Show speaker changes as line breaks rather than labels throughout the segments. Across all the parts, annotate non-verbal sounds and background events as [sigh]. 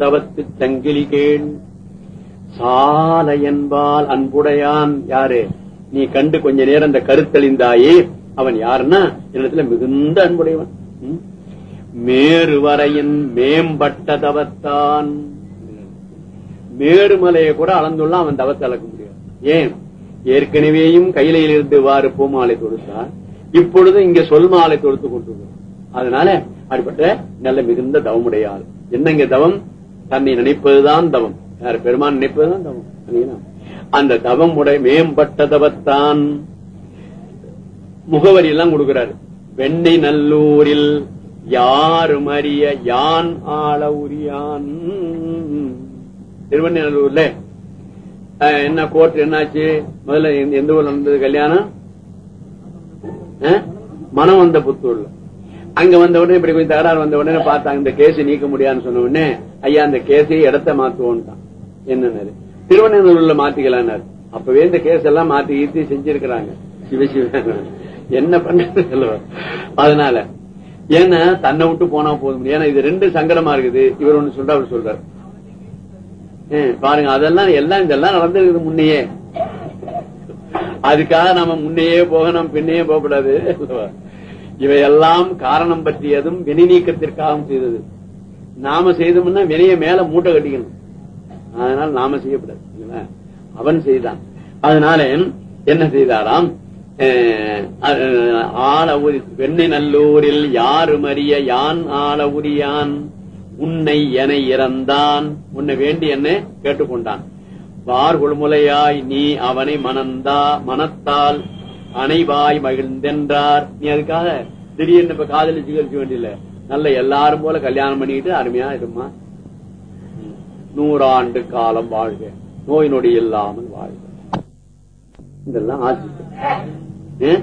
தவத்து சங்கிலி கேள். சால என்பால் அன்புடையான் யாரு? நீ கண்டு கொஞ்ச நேரம் அந்த கருத்தழிந்தாயே அவன் யாருன்னா? என்னிடத்துல மிகுந்த அன்புடையவன். ம்? மேருவரையின் மேம்பட்ட தவத்தான். மேருமலையை கூட அளந்துள்ள அவன் தவத்தை அளக்க முடியாது. ஏன்? ஏற்கனவேயும் கையிலையில் இருந்து வாறு பூமாலை தொடுத்தான் இப்பொழுது இங்க சொல் மாலை தொடுத்து கொண்டு அதனால அப்படிப்பட்ட நல்ல மிகுந்த தவமுடையாள். என்னங்க தவம்? தன்னை நினைப்பதுதான் தவம். யார் பெருமான் நினைப்பதுதான் தவம். அந்த தவம் உடைய மேம்பட்ட தவத்தான் முகவரி எல்லாம் கொடுக்கிறாரு. வெண்ணை நல்லூரில் யாரும் அறிய யான் ஆள உரியான். திருவண்ணூர்ல என்ன கோர்ட் என்னாச்சு? முதல்ல எந்த- ஊர்ல நடந்தது கல்யாணம்? மனம் வந்த புத்தூர்ல. அங்க வந்த உடனே இப்படி கொஞ்சம் தகராறு வந்த உடனே பார்த்தாங்க இந்த கேஸ் நீக்க முடியாதுன்னு சொன்ன உடனே ஐயா அந்த கேஸையே இடத்த மாத்துவோம்ட்டான் என்னன்னாரு? திருவண்ணூர்ல மாத்திக்கலான்னாரு. அப்பவே இந்த கேஸ் எல்லாம் மாத்தி ஈத்தி செஞ்சிருக்கிறாங்க. சிவசிவ என்ன பண்றது அதனால ஏன்னா தன்னை விட்டு போனா போதும். ஏன்னா இது ரெண்டு சங்கடமா இருக்குது. இவர் ஒண்ணு சொல்ற அவர் சொல்றாரு. பாருங்க அதெல்லாம் எல்லாம் இதெல்லாம் நடந்திருக்குது முன்னையே. அதுக்காக நம்ம முன்னையே போக நம்ம பின்னையே போகக்கூடாது. இவையெல்லாம் காரணம் பற்றியதும் வினை நீக்கத்திற்காகவும் செய்தது. நாம செய்தோம்னா வினைய மேல மூட்டை கட்டிக்கணும். அதனால நாம செய்யப்படாது அவன் செய்தான். அதனால என்ன செய்தாராம்? ஆளவுரி அஹ், வெண்ணை நல்லூரில் யாரும் அறிய யான் ஆள உரியான்? உன்னை என இறந்தான். உன்னை வேண்டி என்ன கேட்டுக்கொண்டான். வார்குழுமுலையாய் நீ அவனை மணந்தா மனத்தால் அணைவாய் மகிழ்ந்தென்றார். நீ அதுக்காக திடீர்னு இப்ப காதலிச்சு கழிக்க வேண்டியில நல்ல எல்லாரும் போல கல்யாணம் பண்ணிக்கிட்டு அருமையா இருமா நூறாண்டு காலம் வாழ்க. நோய் நொடி இல்லாமல் வாழ்க. இதெல்லாம் ஆசிரியர்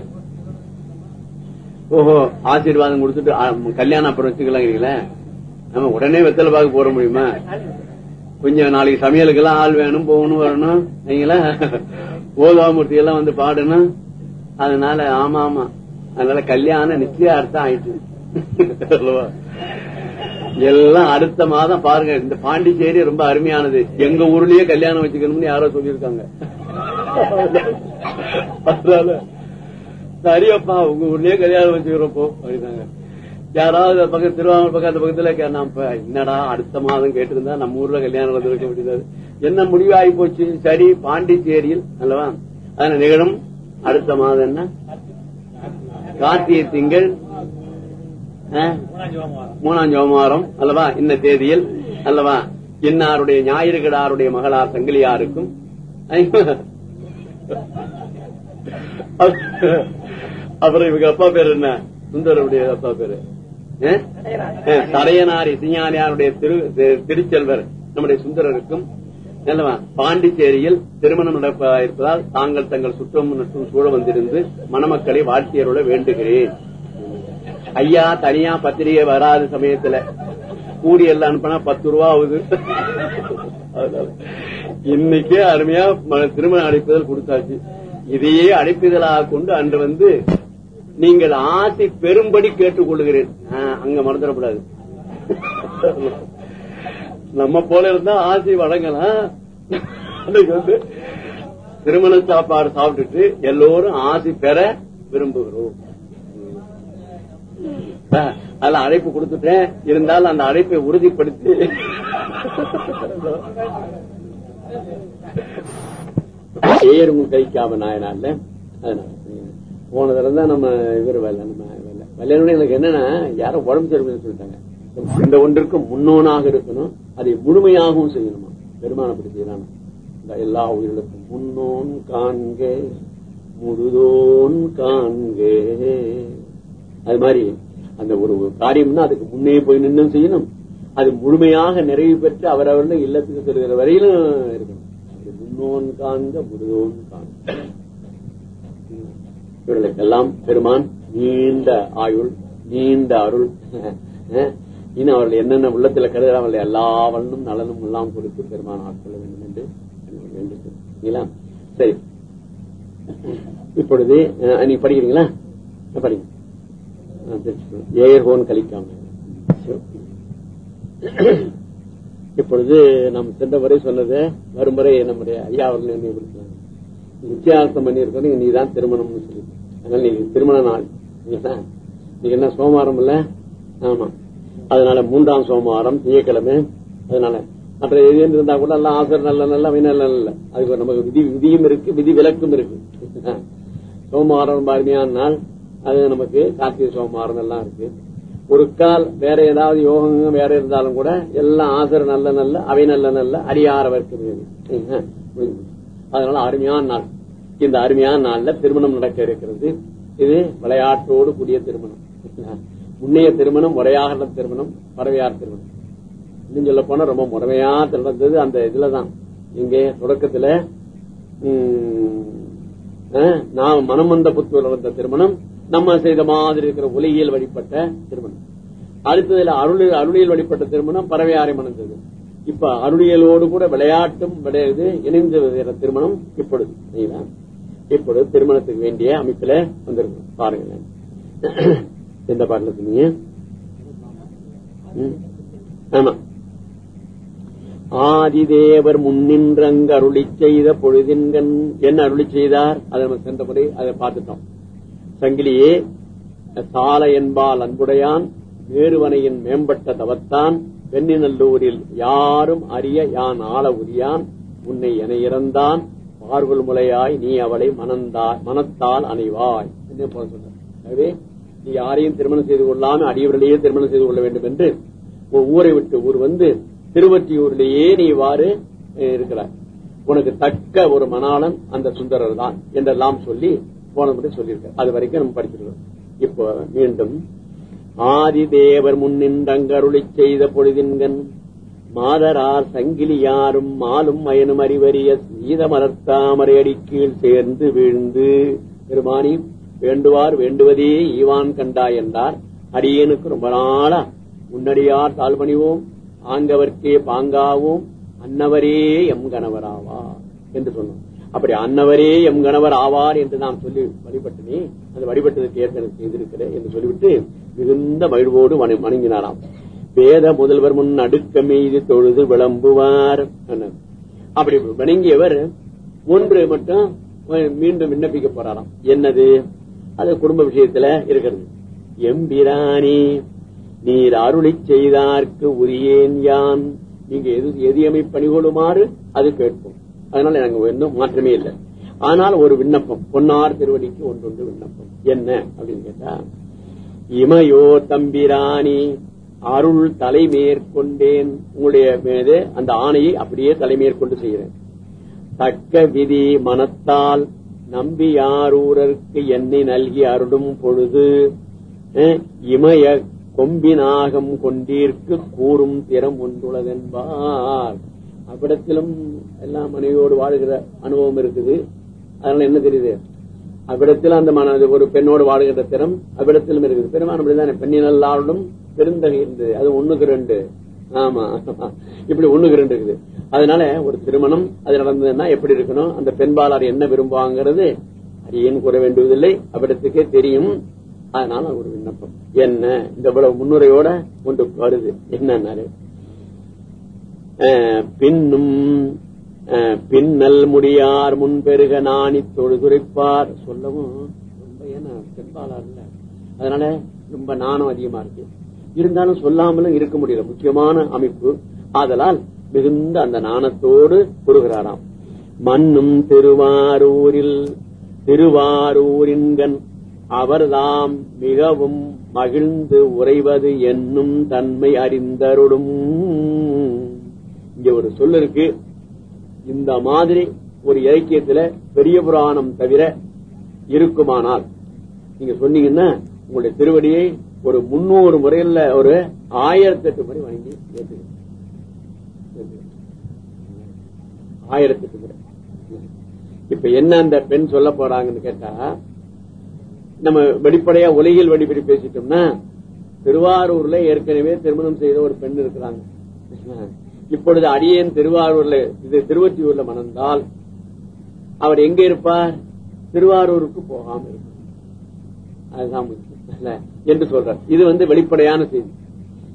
ஓஹோ ஆசீர்வாதம் கொடுத்துட்டு கல்யாணம் அப்புறம் வச்சுக்கலாங்கிறீங்களே நம்ம உடனே வெத்தலை பார்க்க போற முடியுமா? கொஞ்சம் நாளைக்கு சமையலுக்கெல்லாம் ஆள் வேணும் போகணும் வரணும் நீங்களா ஓதாமூர்த்தி எல்லாம் வந்து பாடணும். அதனால ஆமா ஆமா. அதனால கல்யாணம் நிச்சயார்த்தம் ஆயிட்டு? எல்லாம் அடுத்த மாதம் பாருங்க இந்த பாண்டிச்சேரி ரொம்ப அருமையானது. எங்க ஊர்லயே கல்யாணம் வச்சுக்கணும்னு யாரோ சொல்லியிருக்காங்க. அதனால சரியப்பா உங்க ஊர்லயே கல்யாணம் வச்சுக்கிறப்போ அப்படின்னாங்க யாராவது பக்கத்து திருவாரூர் பக்கத்து பக்கத்துல கே- நான் என்னடா அடுத்த மாதம் கேட்டிருந்தா நம்ம ஊர்ல கல்யாணம் நடந்திருக்க முடியாது என்ன முடிவாகி போச்சு? சரி பாண்டிச்சேரியில் அல்லவா? அதனால நிகழும் அடுத்த மாதம் என்ன? கார்த்திகை திங்கள் மூணாம் ஜோமாரம் அல்லவா? இந்த தேதியில் அல்லவா? இன்னாருடைய ஞாயிறு கிடாருடைய மகளார் சங்கிலியாருக்கும். அப்புறம் இவங்க அப்பா பேர் என்ன? சுந்தரருடைய அப்பா பேரு. தரையனார் இசைஞானியாருடைய திரு திருச்செல்வர் நம்முடைய சுந்தரருக்கும். பாண்டிச்சேரியில் திருமணம் நடப்ப இருப்பதால் தாங்கள் தங்கள் சுற்றம் மற்றும் சூழ வந்திருந்து மணமக்களை வாழ்த்தியருட வேண்டுகிறேன். ஐயா தனியா பத்திரிகை வராத சமயத்துல கூடி எல்லாம் அனுப்பினா பத்து ரூபா ஆகுது. இன்னைக்கு அருமையா ம- திருமண அழைப்புதல் கொடுத்தாச்சு. இதையே அழைப்புதலாக கொண்டு அன்று வந்து நீங்கள் ஆசை பெரும்படி கேட்டுக்கொள்கிறேன். ஆ, அங்க மறந்துடக்கூடாது. நம்ம போல இருந்தா ஆசை வழங்கலாம். அன்னைக்கு வந்து திருமண சாப்பாடு சாப்பிட்டுட்டு எல்லோரும் ஆசை பெற விரும்புகிறோம். அதுல அழைப்பு கொடுத்துட்டேன். இருந்தாலும் அந்த அழைப்பை உறுதிப்படுத்தி. ஏறும் கைக்காம நாயனால அதனால போன தடவை தான் நம்ம இவர் வேலை நம்ம வேலை எனக்கு என்னன்னா யாரோ உடம்பு சரியில்லைன்னு சொல்லிட்டாங்க. இந்த ஒன்றிற்கு முன்னோனாக இருக்கணும். அதை முழுமையாகவும் செய்யணுமா? பெருமானப்படி செய்யலாம் செய்யறான் இந்த எல்லா உயிர்களுக்கும் முன்னோன் காண்க முழுதோன் காண்க. அது மாதிரி அந்த ஒரு காரியம்னா அதுக்கு முன்னே போய் நின்று செய்யணும். அது முழுமையாக நிறைவு பெற்று அவரவர்கள் இல்லத்துக்கு செல்கிற வரையிலும் இருக்கணும். முன்னோன் காண்க முழுதோன் காண்க. இவர்களுக்கெல்லாம் பெருமான் நீண்ட ஆயுள் நீண்ட அருள். இனி இன்னும் அவர்கள் என்னென்ன உள்ளத்துல கருதுற எல்லா வல்லும் நலனும் எல்லாம் கொடுத்து பெருமான் ஆட்கொள்ள வேண்டும் என்று வேண்டுகிறேன் சரி. இப்பொழுது நீங்க படிக்கிறீங்களா? படிங்க. ஏர்ஹோன் கழிக்காம கலிக்காம. இப்பொழுது நாம் சென்ற முறை சொன்னது வரும் முறை நம்முடைய ஐயா அவர்கள் நினைவுபடுத்தினாங்க நிச்சயார்த்தம் பண்ணியிருக்கணும் நீ நீதான் திருமணம்னு சொல்லி அதனால நீ திருமண நாள். இல்லையா? நீங்க என்ன சோமாரம் இல்ல? ஆமா. அதனால மூன்றாம் சோமவாரம் திங்கக்கிழமை அதனால. மற்ற எது இருந்தா கூட எல்லாம் ஆசர் நல்ல நல்ல அவை நல்ல நல்ல. அதுக்கு நமக்கு விதி விதியும் இருக்கு விதி விலக்கும் இருக்கு. [laughs] சோமவாரம் அருமையான நாள் அது நமக்கு கார்த்திகை சோமவாரம் எல்லாம் இருக்கு. ஒரு கால் வேற ஏதாவது யோகங்க வேற இருந்தாலும் கூட எல்லாம் ஆசர் நல்ல நல்ல அவை நல்ல நல்ல அடியாரவர்க்கு [laughs] அதனால அருமையான நாள். இந்த அருமையான நாள்ல திருமணம் நடக்க இருக்கிறது. இது விளையாட்டோடு கூடிய திருமணம். [laughs] முன்னைய திருமணம் முறையாக திருமணம் பறவையார் திருமணம். இன்னும் சொல்ல போனா ரொம்ப முறைமையா நடந்தது அந்த இதுலதான். இங்கே தொடக்கத்துல உம், அஹ், மனம் வந்த புத்தூர் நடந்த திருமணம் நம்ம செய்த மாதிரி இருக்கிற உலகியல் வழிபட்ட திருமணம். அடுத்ததுல அருள் அருளியல் வழிபட்ட திருமணம் பறவையாரை மணந்தது. இப்ப அருளியலோடு கூட விளையாட்டும் விளையாது இணைந்து திருமணம் இப்பொழுது இப்பொழுது திருமணத்துக்கு வேண்டிய அமைப்புல வந்திருக்கும். பாருங்களேன். எந்த பாட்டுல சொன்னீங்க? ஆமா. ஆதிதேவர் முன்னின்றங்கு அருளி செய்த பொழுதின்கண் என்ன அருளி செய்தார்? அதை நம்ம சென்ற முறை அதை பார்த்துட்டோம். சங்கிலியே சால என்பால் அன்புடையான் வேறுவனையின் மேம்பட்ட தவத்தான் வெண்ணிநல்லூரில் யாரும் அறிய யான் ஆள உரியான் உன்னை என இறந்தான் பார்வல் முலையாய் நீ அவளை மனந்தா மனத்தால் அணைவாய். என்ன போல சொல்ற யாரையும் திருமணம் செய்து கொள்ளாமல் அடியவர்களையே திருமணம் செய்து கொள்ள வேண்டும் என்று ஊரை விட்டு ஊர் வந்து திருவற்றியூரிலேயே நீ இவ்வாறு இருக்கிறார் உனக்கு தக்க ஒரு மணாளன் அந்த சுந்தரர் தான் என்றெல்லாம் சொல்லி போன முறை சொல்லியிருக்க அது வரைக்கும் நம்ம படிச்சிருக்கோம் இப்போ மீண்டும் ஆதிதேவர் முன்னின்றங்கருளி செய்த பொழுதின்கண் மாதரார் சங்கிலியாரும் மாலும் மயனும் அறிவறிய சீதமலர்த்தாமரை அடி கீழ் சேர்ந்து வீழ்ந்து பெருமானி வேண்டுவார் வேண்டுவதே ஈவான் கண்டா என்றார். அடியேனுக்கு ரொம்ப நாளா முன்னடியார் தாழ்பணிவோம் ஆங்கவர்க்கே பாங்காவோம் அன்னவரே எம் கணவராவா என்று சொன்னோம். அப்படி அன்னவரே எம் கணவர் ஆவார் என்று நாம் சொல்லி வழிபட்டனே அந்த வழிபட்டதற்கு ஏற்கனவே செய்திருக்கிறேன் என்று சொல்லிவிட்டு மிகுந்த மகிழ்வோடு வணங்கினாராம். வேத முதல்வர் முன் அடுக்க மீது தொழுது விளம்புவார் அப்படி வணங்கியவர் ஒன்று மட்டும் மீண்டும் விண்ணப்பிக்க போறாராம். என்னது? அது குடும்ப விஷயத்துல இருக்கிறது. எம்பிரானி நீர் அருளி செய்தார்க்கு உரியேன் யான். நீங்க எது எதியமை பணிகொள்ளுமாறு அது கேட்போம். அதனால எனக்கு இன்னும் மாற்றமே இல்லை. ஆனால் ஒரு விண்ணப்பம் பொன்னார் திருவடிக்கு ஒன்றொன்று விண்ணப்பம். என்ன அப்படின்னு கேட்டா இமயோ தம்பிராணி அருள் தலைமேற்கொண்டேன் உங்களுடைய மீது அந்த ஆணையை அப்படியே தலைமேற்கொண்டு செய்கிறேன். தக்க விதி மனத்தால் நம்பி நம்பியாரூரருக்கு என்னை நல்கி அருடும் பொழுது அஹ், இமய கொம்பினாகம் கொண்டீர்க்கு கூறும் திறம் ஒன்றுள்ளதென்பார் அவ்விடத்திலும் எல்லாம் மனைவியோடு வாழுகிற அனுபவம் இருக்குது. அதனால என்ன தெரியுது? அவ்விடத்தில் அந்த மன ஒரு பெண்ணோடு வாழுகின்ற திறம் அவ்விடத்திலும் இருக்குது. பெருமான அப்படிதானே பெண்ணினல்லாருடன் பெருந்தகை இருந்தது அது ஒண்ணுக்கு ரெண்டு. ஆமா. இப்படி ஒண்ணுக்கு ரெண்டு இருக்குது. அதனால ஒரு திருமணம் அது நடந்ததுன்னா எப்படி இருக்கணும்? அந்த பெண்பாளர் என்ன விரும்புவாங்கிறது ஏன் கூற வேண்டுவதில்லை அவரிடத்துக்கே தெரியும். அதனால ஒரு விண்ணப்பம். என்ன? இந்த இவ்வளவு முன்னுரையோட ஒன்று வருது. என்னன்னாரு? பின்னும் பின்னல் முடியார் முன்பெருக நாணி தொழுதுரைப்பார். சொல்லவும் ரொம்ப ஏன்னா பெண்பாளர் இல்ல. அதனால ரொம்ப நாணம் அதிகமா இருக்கு. இருந்தாலும் சொல்லாமலும் இருக்க முடியல. முக்கியமான அமைப்பு. ஆதலால் மிகுந்த அந்த நாணத்தோடு கூறுகிறாராம். மண்ணும் திருவாரூரில் திருவாரூரின்கண் அவர்தாம் மிகவும் மகிழ்ந்து உறைவது என்னும் தன்மை அறிந்தருடும் இங்க ஒரு சொல் இருக்கு. இந்த மாதிரி ஒரு இலக்கியத்துல பெரிய புராணம் தவிர இருக்குமானால் நீங்க சொன்னீங்கன்னா உங்களுடைய திருவடியை ஒரு முன்னூறு முறையில ஒரு ஆயிரத்தி எட்டு முறை வணங்கி ஏற்றுக்கிறேன் ஆயிரத்தி எட்டு இப்ப என்ன அந்த பெண் சொல்ல போறாங்கன்னு கேட்டா நம்ம வெளிப்படையா உலகில் வழிபடி பேசிட்டோம்னா திருவாரூர்ல ஏற்கனவே திருமணம் செய்த ஒரு பெண் இருக்கிறாங்க. இப்பொழுது அடியேன் திருவாரூர்ல இது திருவத்தியூர்ல மணந்தால் அவர் எங்க இருப்பார்? திருவாரூருக்கு போகாம இருப்பார். அதுதான் முக்கியம் இல்ல? என்று சொல்றார். இது வந்து வெளிப்படையான செய்தி.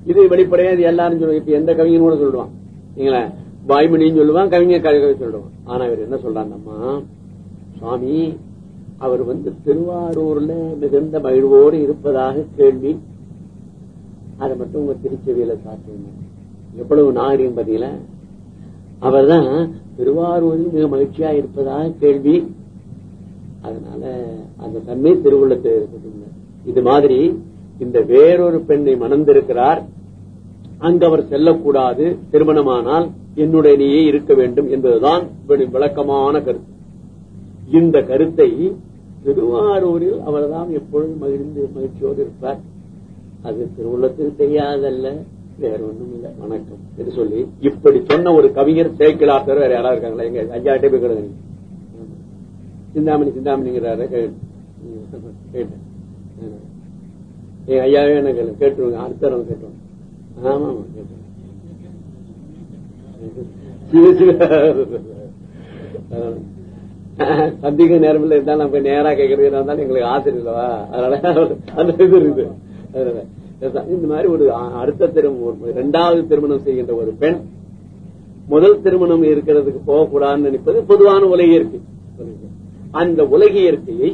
இது வெளிப்படையா இது எல்லாரும் சொல்லுவாங்க. இப்ப எந்த கவிஞனும் கூட சொல்லுவான். வாய்மணின்னு சொல்லுவான் கவிஞர் கவி சொல்லுவான். ஆனா இவர் என்ன சொல்றாங்கம்மா சுவாமி அவர் வந்து திருவாரூர்ல மிகுந்த மகிழ்வோடு இருப்பதாக கேள்வி. அதை மட்டும் உங்க திருச்செவியில சாப்பிடுங்க எவ்வளவு நாகரிகம் பாத்தீங்களா? அவர்தான் திருவாரூரில் மிக மகிழ்ச்சியா இருப்பதாக கேள்வி. அதனால அந்த தன்மை திருவுள்ளத்தை இருக்கட்டும். இது மாதிரி இந்த வேறொரு பெண்ணை மணந்திருக்கிறார். அங்கு அவர் செல்லக்கூடாது திருமணமானால் என்னுடனேயே இருக்க வேண்டும் என்பதுதான் இவரின் விளக்கமான கருத்து. இந்த கருத்தை திருவாரூரில் அவர்தான் எப்பொழுதும் மகிழ்ந்து மகிழ்ச்சியோடு இருப்பார். அது திருவுள்ளத்துக்கு தெரியாதல்ல வேற ஒண்ணும் இல்ல. வணக்கம் என்று சொல்லி இப்படி சொன்ன ஒரு கவிஞர் சேக்கிலாத்தர் வேற யாராவது இருக்காங்களா? எங்க ஐயா போய் கிடங்க சிந்தாமணி சிந்தாமணிங்கிறாரு கேட்டேன் என் ஐயாவே என்ன கேளு? கேட்டுருங்க அடுத்த கேட்டுருவாங்க ஆமா சந்திக்க நேரம் இல்ல இருந்தாலும் நம்ம நேரா கேட்கறது இருந்தாலும் எங்களுக்கு ஆசை இல்லவா? அதனால அந்த இது இருக்குது. இந்த மாதிரி ஒரு அடுத்த திருமணம் இரண்டாவது திருமணம் செய்கின்ற ஒரு பெண் முதல் திருமணம் இருக்கிறதுக்கு போகக்கூடாதுன்னு நினைப்பது பொதுவான உலக இயற்கை அந்த உலக இயற்கையை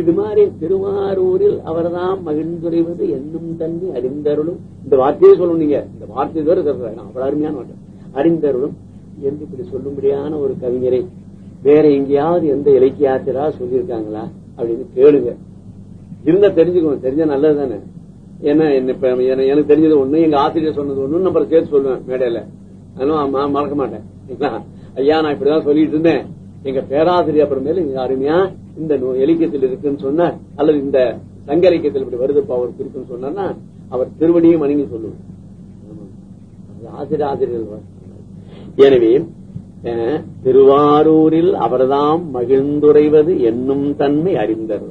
இது மாதிரி திருவாரூரில் அவர்தான் மகிழ்ந்துரைவது என்னும் தன்மை அறிந்தருளும். இந்த வார்த்தையை சொல்லணுங்க இந்த வார்த்தை தவிர அவ்வளவு அருமையான வார்த்தை. அறிந்தருளும் என்று இப்படி சொல்லும்படியான ஒரு கவிஞரை வேற எங்கேயாவது எந்த இலக்கியாத்திரா சொல்லியிருக்காங்களா அப்படின்னு கேளுங்க. இருந்தா தெரிஞ்சுக்கணும் தெரிஞ்சா நல்லது தானே. ஏன்னா எனக்கு தெரிஞ்சது ஒண்ணு எங்க ஆசிரியர் சொன்னது ஒண்ணு நம்ம சேர்த்து சொல்லுவேன் மேடையில. அதனால மறக்க மாட்டேன். ஐயா நான் இப்படிதான் சொல்லிட்டு இருந்தேன். எங்க பேராசிரியர் அப்புறமேல நீங்க அருமையா இந்த எலிக்கத்தில் இருக்குன்னு சொன்ன அல்லது இந்த சங்க இலக்கியத்தில் இப்படி வருதுப்பா அவர் குறிப்புன்னு சொன்னா அவர் திருவடியும் வணங்கி சொல்லுவார். ஆசிரியர் ஆசிரியர் எனவே திருவாரூரில் அவர்தாம் மகிழ்ந்துரைவது என்னும் தன்மை அறிந்தர்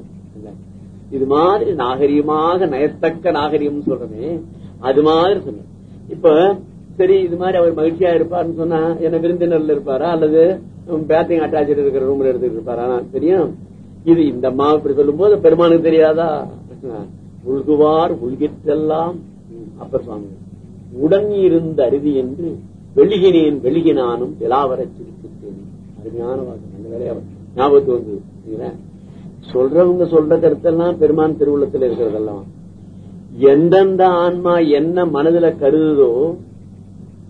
இது மாதிரி நாகரிகமாக நயத்தக்க நாகரிகம் சொல்றமே அது மாதிரி சொன்ன இப்ப சரி இது மாதிரி அவர் மகிழ்ச்சியா இருப்பார்னு சொன்னா என்ன விருந்தினர்ல இருப்பாரா? அல்லது பேத்திங் அட்டாச் இருக்கிற ரூம்ல எடுத்துட்டு இருப்பாரா? தெரியும். இது இந்த அம்மா இப்படி சொல்லும் போது பெருமானுக்கு தெரியாதா? உள்குவார் உள்கிற்றெல்லாம் அப்பர் சுவாமி உடன் இருந்த அருதி என்று வெளிகினேன் வெளிகினானும் விலாவரச் சிரித்தேன் அருமையான வாக்கு அந்த வேலையை ஞாபகத்து வந்து சொல்றவங்க சொல்ற கருத்தெல்லாம் பெருமான் திருவுள்ளத்துல இருக்கிறதெல்லாம். எந்தெந்த ஆன்மா என்ன மனதுல கருதுதோ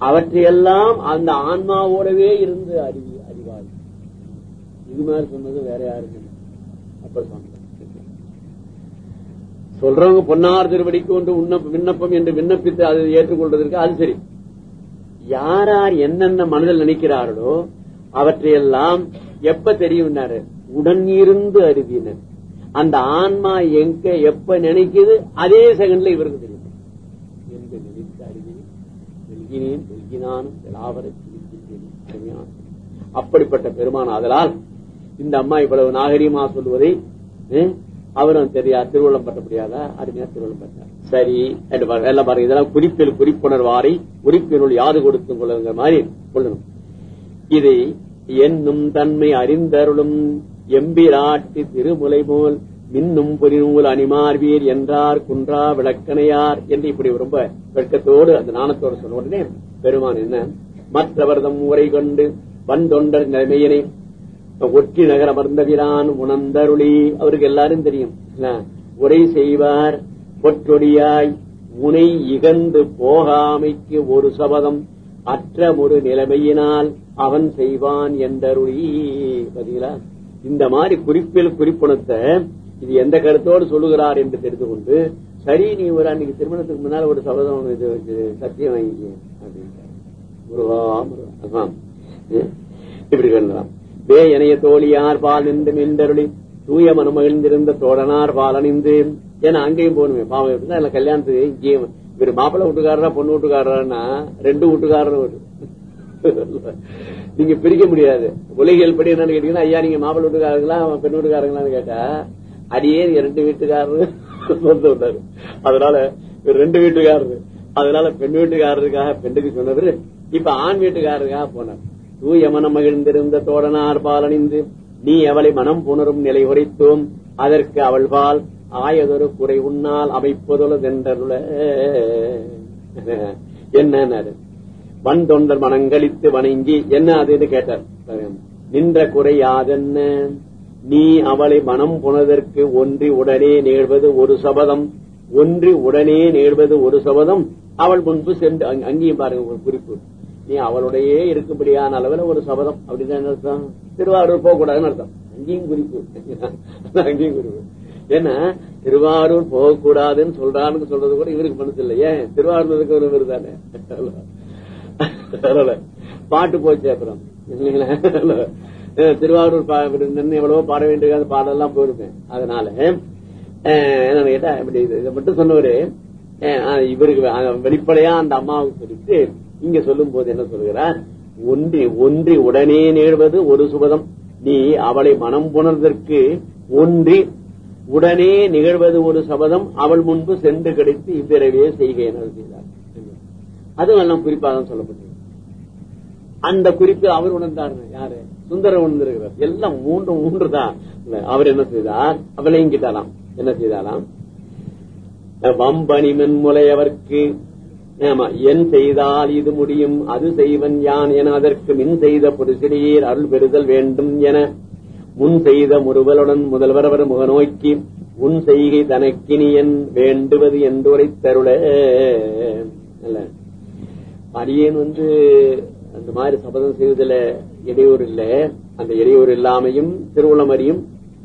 அவற்றையெல்லாம் அந்த ஆன்மாவோடவே இருந்து அறிவி அறிவாள். இது மாதிரி சொன்னது வேற யாருக்கு அப்பர் சொன்ன சொல்றவங்க பொன்னார் திருவடிக்கு ஒன்று விண்ணப்பம் என்று விண்ணப்பித்து அதை ஏற்றுக்கொள்றதற்கு அது சரி. யார் யார் என்னென்ன மனதில் நினைக்கிறார்களோ அவற்றையெல்லாம் எப்ப தெரியும்னாரு? உடன் இருந்து அறிவினர். அந்த ஆன்மா எங்க எப்ப நினைக்குது? அதே செகண்ட்ல இவருக்கு தெரியும். வெல்கினேன் வெல்கினானும் விளாவர சிரிக்கின்றேன் அப்படிப்பட்ட பெருமான் அதனால் இந்த அம்மா இவ்வளவு நாகரீகமா சொல்லுவதை அவரும் தெரியா திருவள்ளம் பட்ட முடியாதா அருமையா திருவள்ளம் பட்டார் சரி எல்லாம் பாருங்க இதெல்லாம் குறிப்பில் குறிப்புணர்வாரை குறிப்பினுள் யாது கொடுத்து கொள்ளுங்கிற மாதிரி கொள்ளணும். இதை என்னும் தன்மை அறிந்தருளும் எம்பிராட்டி திருமுலை போல் இன்னும் பொறிநூல் அணிமார்வீர் என்றார் குன்றா விளக்கணையார் என்று இப்படி ரொம்ப வெட்கத்தோடு அந்த நாணத்தோடு சொன்ன உடனே பெருமான் என்ன? மற்றவர்தம் உரை கொண்டு வந்தொண்டர் நிலைமையினை ஒற்றி நகர மர்ந்தவிரான் உணர்ந்தருளி அவருக்கு எல்லாரும் தெரியும். உரை செய்வார் பொற்றொடியாய் முனை இகந்து போகாமைக்கு ஒரு சபதம் அற்ற ஒரு நிலைமையினால் அவன் செய்வான் என்றருளி. பாத்தீங்களா? இந்த மாதிரி குறிப்பில் குறிப்புணத்தை இது எந்த கருத்தோடு சொல்லுகிறார் என்று தெரிந்து கொண்டு சரி நீ ஒரு அன்னைக்கு திருமணத்துக்கு முன்னால் ஒரு சபதம் சத்தியம் வாங்கிக்க அப்படின்ட்டு இப்படி சொல்லலாம். வே இணைய தோழியார் பால் நின்று மின்றருளி தூய மனமகிழ்ந்திருந்த தோழனார் பால் அணிந்து. ஏன்னா அங்கேயும் போகணுமே. பாவம் எப்படின்னா கல்யாணத்துக்கு இங்கேயும் இவர் மாப்பிள்ளை வீட்டுக்காரரா பொண்ணு வீட்டுக்காரரான்னா ரெண்டு வீட்டுக்காரரும் ஒரு. நீங்க பிரிக்க முடியாது. உலகியல் படி என்னன்னு கேட்டீங்கன்னா ஐயா நீங்க மாப்பிள்ள வீட்டுக்காரங்களா பெண் வீட்டுக்காரங்களான்னு கேட்டா அடியே இரண்டு வீட்டுக்காரரு. சொந்த விட்டாரு அதனால ரெண்டு வீட்டுக்காரரு. அதனால பெண் வீட்டுக்காரருக்காக பெண்ணுக்கு சொன்னவரு இப்ப ஆண் வீட்டுக்காரருக்காக போனார். தூய மனம் மகிழ்ந்திருந்த தோழனார் பால் அணிந்து நீ அவளை மனம் புணரும் நிலை உரைத்தோம். அதற்கு அவள் பால் ஆயதொரு குறை உன்னால் அமைப்பதுல தென்றருள என்ன வன் தொண்டர் மனங்களித்து வணங்கி என்ன அதுன்னு கேட்டார்? நின்ற குறை யாதென்ன? நீ அவளை மனம் புனதற்கு ஒன்றி உடனே நிகழ்வது ஒரு சபதம். ஒன்றி உடனே நிகழ்வது ஒரு சபதம். அவள் முன்பு சென்று அங்கேயும் பாருங்க ஒரு குறிப்பு. நீ அவளுடைய இருக்கும்படியான அளவுல ஒரு சபதம். அப்படிதான் அர்த்தம்? திருவாரூர் போக கூடாதுன்னு அர்த்தம். அங்கேயும் குறிப்பு. அங்கேயும் குறிப்பு. ஏன்னா திருவாரூர் போகக்கூடாதுன்னு சொல்றான்னு சொல்றது கூட இவருக்கு மனசு இல்லையே திருவாரூர் இருக்கிற இவர் தானே. பாட்டு போச்சு அப்புறம். இல்லைங்களா? திருவாரூர் பா- எவ்வளவோ பாட வேண்டிய பாடலாம் போயிருப்பேன் அதனால அஹ் என்னன்னு கேட்டா இப்படி இதை மட்டும் சொன்னவரு அஹ் இவருக்கு வெளிப்படையா அந்த அம்மாவுக்கு சொல்லிட்டு இங்க சொல்லும் போது என்ன சொல்கிறார் ஒன்றி ஒன்றி உடனே நேடுவது ஒரு சுபதம். நீ அவளை மனம் புணர்வதற்கு ஒன்றி உடனே நிகழ்வது ஒரு சபதம் அவள் முன்பு சென்று கிடைத்து இவ்விரவே செய்கை என செய்தார். அதுவும் எல்லாம் குறிப்பாக தான் சொல்லப்பட்டது அந்த குறிப்பு அவர் உணர்ந்தார் யாரு? சுந்தர உணர்ந்திருக்கிறார் எல்லாம் மூன்று மூன்று தான் அவர் என்ன செய்தார்? அவளையும் கிட்டாலாம் என்ன செய்தாராம் வம்பனி மென்முலையவர்க்கு ஆமா என் செய்தால் இது முடியும் அது செய்வன் யான் என அதற்கு மின் செய்த புரிசிறியீர் அருள் பெறுதல் வேண்டும் என முன் செய்த முறுவலுடன் முதல்வர் அவர் முகநோக்கி உன் செய்கை தனக்கினியன் வேண்டுவது என்று தருள இல்ல அரியன் வந்து அந்த மாதிரி சபதம் செய்வதில் இடையூறு இல்ல. அந்த இடையூறு இல்லாமையும் திருவுளம் அறியும்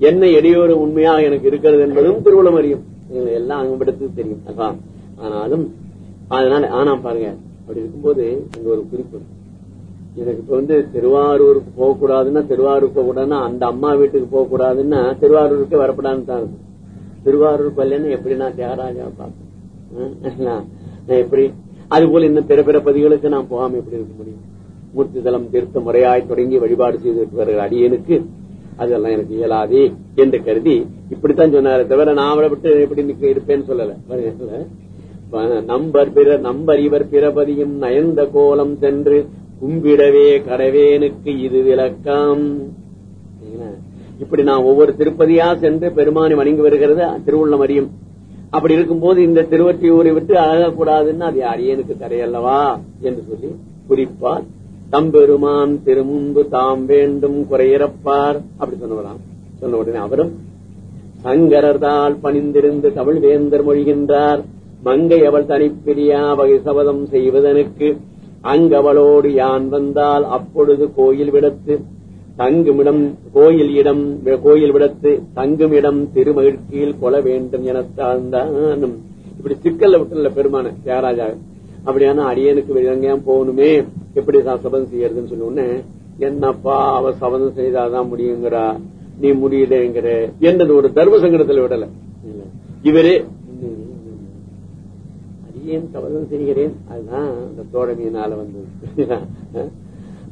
என்ன இடையூறு உண்மையாக எனக்கு இருக்கிறது என்பதும் திருவுளம் அறியும் எல்லாம் அங்கப்படுத்து தெரியும் அதான் ஆனாலும் அதனால ஆனா பாருங்க அப்படி இருக்கும்போது இங்க ஒரு குறிப்பு எனக்கு இப்ப வந்து திருவாரூருக்கு போக கூடாதுன்னா திருவாரூர் போக கூடாதுன்னா அந்த அம்மா வீட்டுக்கு போக கூடாதுன்னா திருவாரூருக்கு வரப்படாதுன்னு தான் இருக்கும் திருவாரூர் பள்ளின்னு எப்படி நான் தியாகராஜா பார்ப்பேன். எப்படி? அது போல இன்னும் பிற பிற பதிகளுக்கு நான் போகாம எப்படி இருக்க முடியும்? மூர்த்தி தலம் தீர்த்த முறையாய் தொடங்கி வழிபாடு செய்து வருகிற அடியனுக்கு அதெல்லாம் எனக்கு இயலாதே என்று கருதி இப்படித்தான் சொன்னாரு தவிர நான் அவளை விட்டு எப்படி இருப்பேன்னு சொல்லல. நம்பர் பிற நம்பர் இவர் பிறபதியும் நயந்த கோலம் சென்று கும்பிடவே கடவேனுக்கு இது விளக்கம். இப்படி நான் ஒவ்வொரு திருப்பதியா சென்று பெருமானை வணங்கி வருகிறது திருவுள்ளம் அறியும் அப்படி இருக்கும்போது இந்த திருவற்றியூரை விட்டு அழகக்கூடாதுன்னு அது அரியனுக்கு தரையல்லவா என்று சொல்லி குறிப்பால் தம்பெருமான் திருமுன்பு தாம் வேண்டும் குறையிறப்பார். அப்படி சொன்னவராம். சொன்ன உடனே அவரும் சங்கரர்தால் பணிந்திருந்து தமிழ் வேந்தர் மொழிகின்றார். மங்கை அவள் தனிப்பிரியா வகை சபதம் செய்வதனுக்கு அங்கவளோடு யான் வந்தால் அப்பொழுது கோயில் விடத்து தங்குமிடம் கோயில் இடம் கோயில் விடத்து தங்குமிடம் திருமகிழ்ச்சியில் கொல வேண்டும் என தாழ்ந்தான் இப்படி சிக்கல்ல விட்டுல பெருமான தியாகராஜா அப்படியான அடியனுக்கு வெளியங்கயா போகணுமே. எப்படி நான் சபதம் செய்யறதுன்னு சொன்ன உடனே என்னப்பா அவ சபதம் செய்தாதான் முடியுங்கிறா? நீ முடியலங்கிற. என்றது ஒரு தர்ம சங்கடத்துல விடல? இவரே ஏன் சபதம் செய்கிறேன்? அதுதான் அந்த தோழமையினால வந்தது.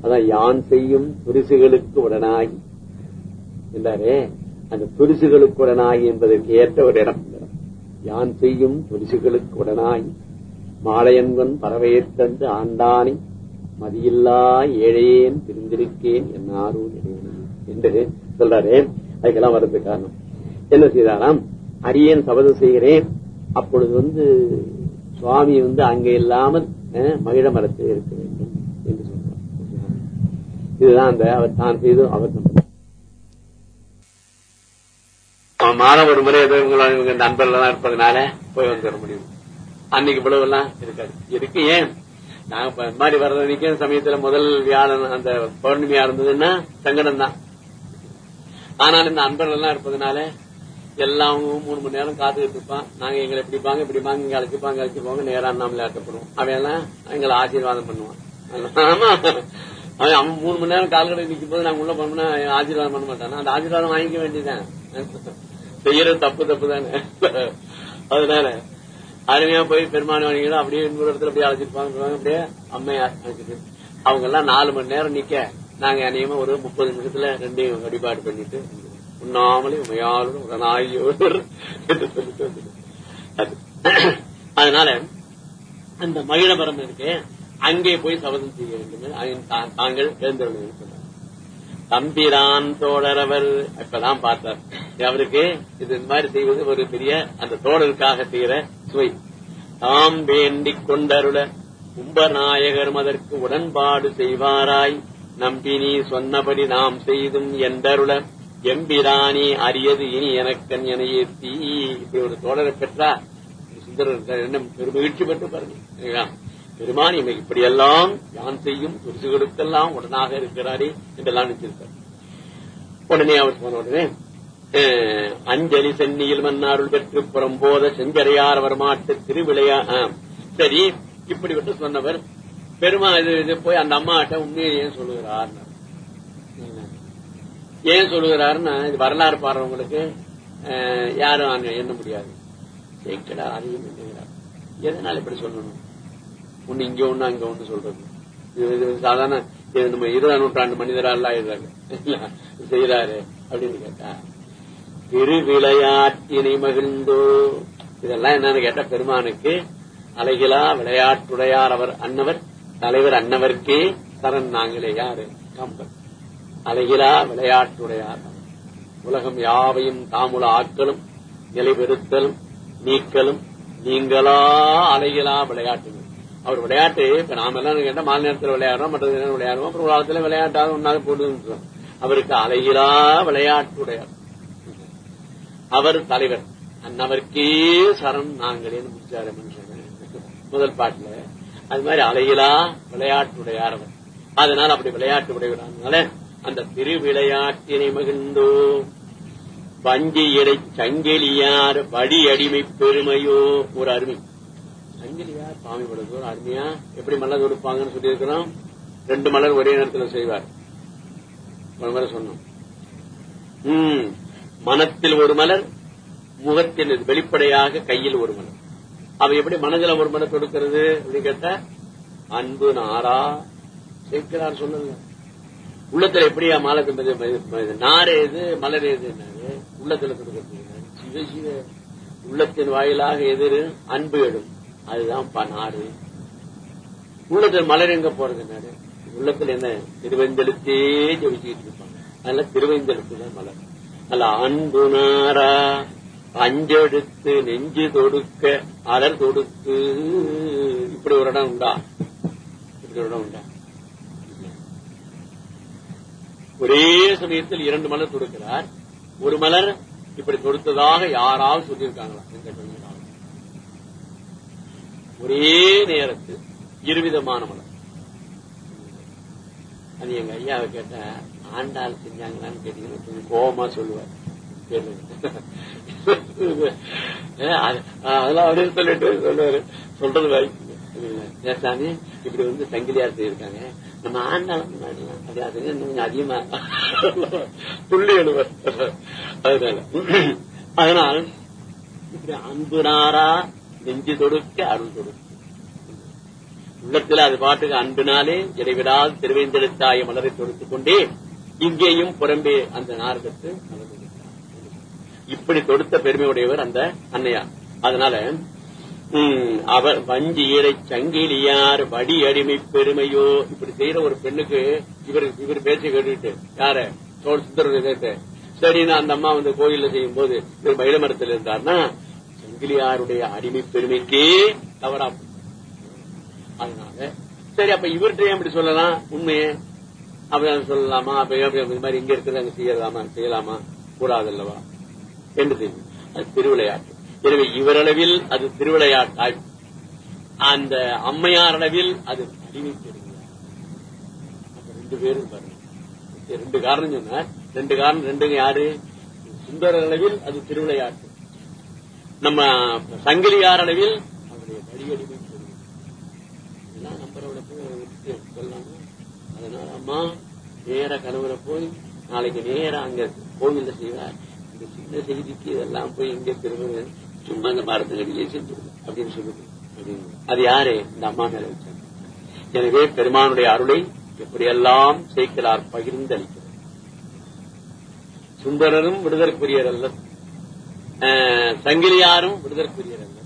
அதான் யான் செய்யும் துரிசுகளுக்கு உடனாகி. என்றாரே அந்த துரிசுகளுக்கு உடனாகி என்பதற்கு ஏற்ற ஒரு இடம். யான் செய்யும் துரிசுகளுக்கு உடனாகி. மாலையன்வன் பறவையேற்றந்து ஆண்டானி. மதியில்லா ஏழையேன் பிரிந்திருக்கேன் என்னாரூர் என்று சொல்றாரு. அதுக்கெல்லாம் வர்றது காரணம். என்ன செய்தாராம்? அரியேன் சபதம் செய்கிறேன். அப்பொழுது வந்து சுவாமி வந்து அங்க இல்லாமல் மகிழ மரத்தில் இருக்க வேண்டும் என்று சொல்றார் இதுதான் அந்த அவர் தான் செய்து அவர் மாதம் ஒரு முறை ஏதோ இவங்க இவங்க நண்பர்கள் இருப்பதனால போய் வந்துட முடியும். அன்னைக்கு இவ்வளவுலாம் இருக்காது. இருக்கு ஏன்? நாங்க இந்த மாதிரி வர்ற நிக்கிற சமயத்துல முதல் வியாழன் அந்த பௌர்ணமியா இருந்ததுன்னா சங்கடம் தான் ஆனாலும் இந்த அன்பர்கள் எல்லாம் இருப்பதனால எல்லாம் மூணு மணி நேரம் காத்துக்கிட்டு இருப்பான். நாங்க எங்களை இப்படிப்பாங்க இப்படிப்பாங்க இங்க அழைச்சிப்பாங்க அழைச்சிப்பாங்க நேரம் நாமளே ஆட்டப்படுவோம் அவன் எங்களை ஆசீர்வாதம் பண்ணுவான். ஆமா. அவன் அவன் மூணு மணி நேரம் கால்கடை நிற்கும் போது நாங்க உள்ள போனோம்னா ஆசீர்வாதம் பண்ண மாட்டானா. அந்த ஆசீர்வாதம் வாங்கிக்க வேண்டியதுதான். செய்யறது தப்பு தப்பு தானே அதனால அருமையா போய் பெருமாள் வணிகம் அப்படியே இன்னொரு இடத்துல அப்படியே அழைச்சிருப்பாங்க. அப்படியே அம்மையா அழைச்சிட்டு அவங்க எல்லாம் நாலு மணி நேரம் நிக்க. நாங்க அநேகமா ஒரு முப்பது நிமிஷத்துல ரெண்டையும் வழிபாடு பண்ணிட்டு உண்ணாமலே உமையாளோடு உடனாகியோடு என்று சொல்லிட்டு வந்துட்டு அதனால அந்த மகிழமரம் இருக்கு. அங்கே போய் சபதம் செய்ய வேண்டும். தாங்கள் எழுந்தவர்கள் சொன்னார் தம்பிரான் தோழரவர் இப்பதான் பார்த்தார் அவருக்கு இது இந்த மாதிரி செய்வது ஒரு பெரிய அந்த தோழருக்காக செய்கிற சுவை. தாம் வேண்டிக் கொண்டருள கும்பநாயகரும் அதற்கு உடன்பாடு செய்வாராய். நம்பினி சொன்னபடி நாம் செய்தும் என்றருள எம்பிரானி அரியது இனி எனக்கன் என ஏத்தி இப்படி ஒரு தோழரை பெற்றா சுந்தரர் என்ன பெருமகிழ்ச்சி பெற்று பாருங்க பெருமான் இமை இப்படியெல்லாம் யான் செய்யும் துரிசுகளுக்கெல்லாம் உடனாக இருக்கிறாரே என்றெல்லாம் நினைச்சிருக்கார் உடனே அவர் சொன்ன உடனே அஞ்சலி சென்னியில் மன்னாருள் பெற்று புறம்போத செஞ்சரையார் வரமாட்டு திருவிளையா சரி இப்படி விட்டு சொன்னவர் பெருமா இது இது போய் அந்த அம்மாட்ட உண்மையை ஏன் சொல்லுகிறார்? ஏன் சொல்லுகிறாருன்னா இது வரலாறு பாடுறவங்களுக்கு யாரும் எண்ண முடியாது. கேட்கடா அதையும் எண்ணுகிறார் எதனால இப்படி சொல்லணும்? ஒண்ணு இங்க ஒண்ணு அங்க ஒண்ணு சொல்றது. இது சாதாரண இது நம்ம இருபதாம் நூற்றாண்டு மனிதரால் ஆயிடுறாங்க செய்யறாரு அப்படின்னு கேட்டா திருவிளையாட்டினை மகிழ்ந்தோ. இதெல்லாம் என்னன்னு கேட்டா பெருமானுக்கு அழகிலா விளையாட்டுடையார் அவர் அன்னவர் தலைவர் அன்னவர்க்கே சரண் நாங்களே யாரு? கம்பன். அழகிலா விளையாட்டுடையார் அவர். உலகம் யாவையும் தாமுல ஆக்கலும் நிலைபெறுத்தலும் நீக்கலும் நீங்களா அழகிலா விளையாட்டுகள் அவர் விளையாட்டு இப்ப நாம எல்லாம் கேட்டா மாலை நேரத்தில் விளையாடுறோம் மற்றது நேரம் விளையாடுறோம் அப்புறம் காலத்துல விளையாட்டாக ஒன்னாக போட்டு அவருக்கு அலையிலா விளையாட்டுடையார் அவர் தலைவர். அன்னவர்க்கே சரண் நாங்களே முடிச்சாரு முதல் பாட்டுல அது மாதிரி அலையிலா விளையாட்டுடையார் அவர் அதனால அப்படி விளையாட்டு உடையவரானால அந்த திருவிளையாட்டினை மகிழ்ந்தோ வஞ்சி இடை சங்கிலியார் வடி அடிமை பெருமையோ ஒரு அருமை. அஞ்சலியா சுவாமி படுறது அருமையா எப்படி மலர் கொடுப்பாங்கன்னு சொல்லியிருக்கிறோம். ரெண்டு மலர் ஒரே நேரத்தில் செய்வார். முறை சொன்னோம். உம் மனத்தில் ஒரு மலர் முகத்தில் வெளிப்படையாக கையில் ஒரு மலர். அவ எப்படி மனதில் ஒரு மலர் கொடுக்கிறது அப்படின்னு கேட்டா அன்பு நாரா சேர்க்கிறார் சொல்லுங்க உள்ளத்துல எப்படியா மாலை கொண்டது நார் எது மலர் எது உள்ளத்தில் உள்ளத்துல கொடுக்கிறது சிவ சிவ உள்ளத்தின் வாயிலாக எதிர் அன்பு எழும். அதுதான் பா உள்ளத்துல உள்ளத்தில் மலர் எங்க போறது நாடு உள்ளத்துல என்ன? திருவெந்தெழுத்தே ஜபிச்சுக்கிட்டு இருப்பாங்க. அதனால திருவைந்தெழுத்து மலர். அல்ல அன்பு நாரா அஞ்செடுத்து நெஞ்சு தொடுக்க அலர் தொடுத்து. இப்படி ஒரு இடம் உண்டா? இப்படி ஒரு இடம் உண்டா? ஒரே சமயத்தில் இரண்டு மலர் தொடுக்கிறார். ஒரு மலர் இப்படி தொடுத்ததாக யாராவது சொல்லியிருக்காங்களா? ஒரே நேரத்தில் இருவிதமான மலர் அது எங்க ஐயாவை கேட்டா ஆண்டாள் செஞ்சாங்களான்னு கேட்டீங்கன்னா கொஞ்சம் கோபமா சொல்லுவார். அதெல்லாம் அவரே சொல்லிட்டு சொல்லுவாரு. சொல்றது வாய்ப்பு சாமி இப்படி வந்து சங்கிலியார் செய்யிருக்காங்க நம்ம ஆண்டாள் முன்னாடிலாம் அது அது இன்னும் கொஞ்சம் அதிகமா [laughs] துள்ளி எழுவர். அதனால அதனால் இப்படி அன்புனாரா நெஞ்சு தொடுக்க அருள் தொடுக்க. உள்ளத்தில் அது பாட்டுக்கு அன்பினாலே இடைவிடாது திருவேந்தெழுத்தாய மலரை தொடுத்துக் கொண்டே இங்கேயும் புறம்பே அந்த நார்கத்து இப்படி தொடுத்த பெருமையுடையவர் அந்த அன்னையார். அதனால அவர் வஞ்சி ஈரை சங்கிலியார் வடி அடிமை பெருமையோ இப்படி செய்யற ஒரு பெண்ணுக்கு இவர் இவர் பேச்சை கேட்டுக்கிட்டு யார? சோழ சுந்தர சரி சரின்னு அந்த அம்மா வந்து கோயில்ல செய்யும் போது இவர் மயிலமரத்தில் இருந்தார்னா முதலியாருடைய அடிமை பெருமைக்கே தவறா அதனால சரி அப்ப இவர்கிட்ட எப்படி இப்படி சொல்லலாம். உண்மையே. அப்படி சொல்லலாமா? அப்ப எப்படி இந்த மாதிரி இங்க இருக்கிறது அங்க செய்யலாமா? செய்யலாமா? கூடாதல்லவா என்று தெரியும். அது திருவிளையாட்டு. எனவே இவரளவில் அது திருவிளையாட்டாய். அந்த அம்மையார் அளவில் அது அடிமை திருவிளையாட்டு ரெண்டு பேரும் பாருங்க. ரெண்டு காரணம் சொன்னார். ரெண்டு காரணம் ரெண்டுங்க யாரு? சுந்தர அளவில் அது திருவிளையாட்டு. நம்ம சங்கிலியார் அளவில்? அவருடைய இதெல்லாம் நம்பரோட போய் அதனால அம்மா நேர கனவுல போய் நாளைக்கு நேரா அங்க கோவில செய்வார். இந்த சின்ன செய்திக்கு இதெல்லாம் போய் இங்க திரும்ப சும்மா இந்த மரத்துக்கடியே செஞ்சு அப்படின்னு சொல்லுது. அது யாரு? இந்த அம்மா மேல வச்சாங்க. எனவே பெருமானுடைய அருளை எப்படியெல்லாம் சேர்க்கிறார் பகிர்ந்து அளிக்கிறார் சுந்தரரும் விடுதற்குரியர் அல்ல சங்கிலியாரும் விடுதற்குரியர் அல்ல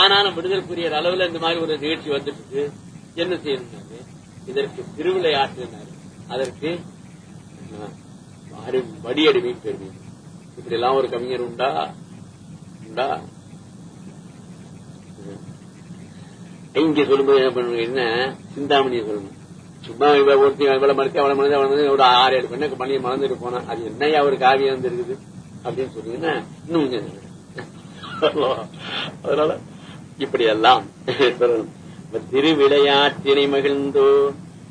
ஆனாலும் விடுதற்குரியர் அளவுல இந்த மாதிரி ஒரு நிகழ்ச்சி வந்துட்டு இருக்கு. என்ன செய்யணும்னாரு இதற்கு திருவிளையாட்டுனாரு அதற்கு வடியடிமை பெருமை. இப்படி எல்லாம் ஒரு கவிஞர் உண்டா? உண்டா? இங்க சொல்லும்போது என்ன என்ன? சிந்தாமணியை சொல்லணும் சும்மா இவ்வளவு ஒருத்தி இவ்வளவு மறுத்து அவளை மனது அவளை ஒரு ஆறு ஏழு பெண்ணை பண்ணி மறந்துட்டு போனா அது என்னையா ஒரு காவியம் வந்து இருக்குது அப்படின்னு சொன்னீங்கன்னா இன்னும் கொஞ்சம் [laughs] அதனால இப்படி எல்லாம் திருவிளையாற்றினை மகிழ்ந்தோ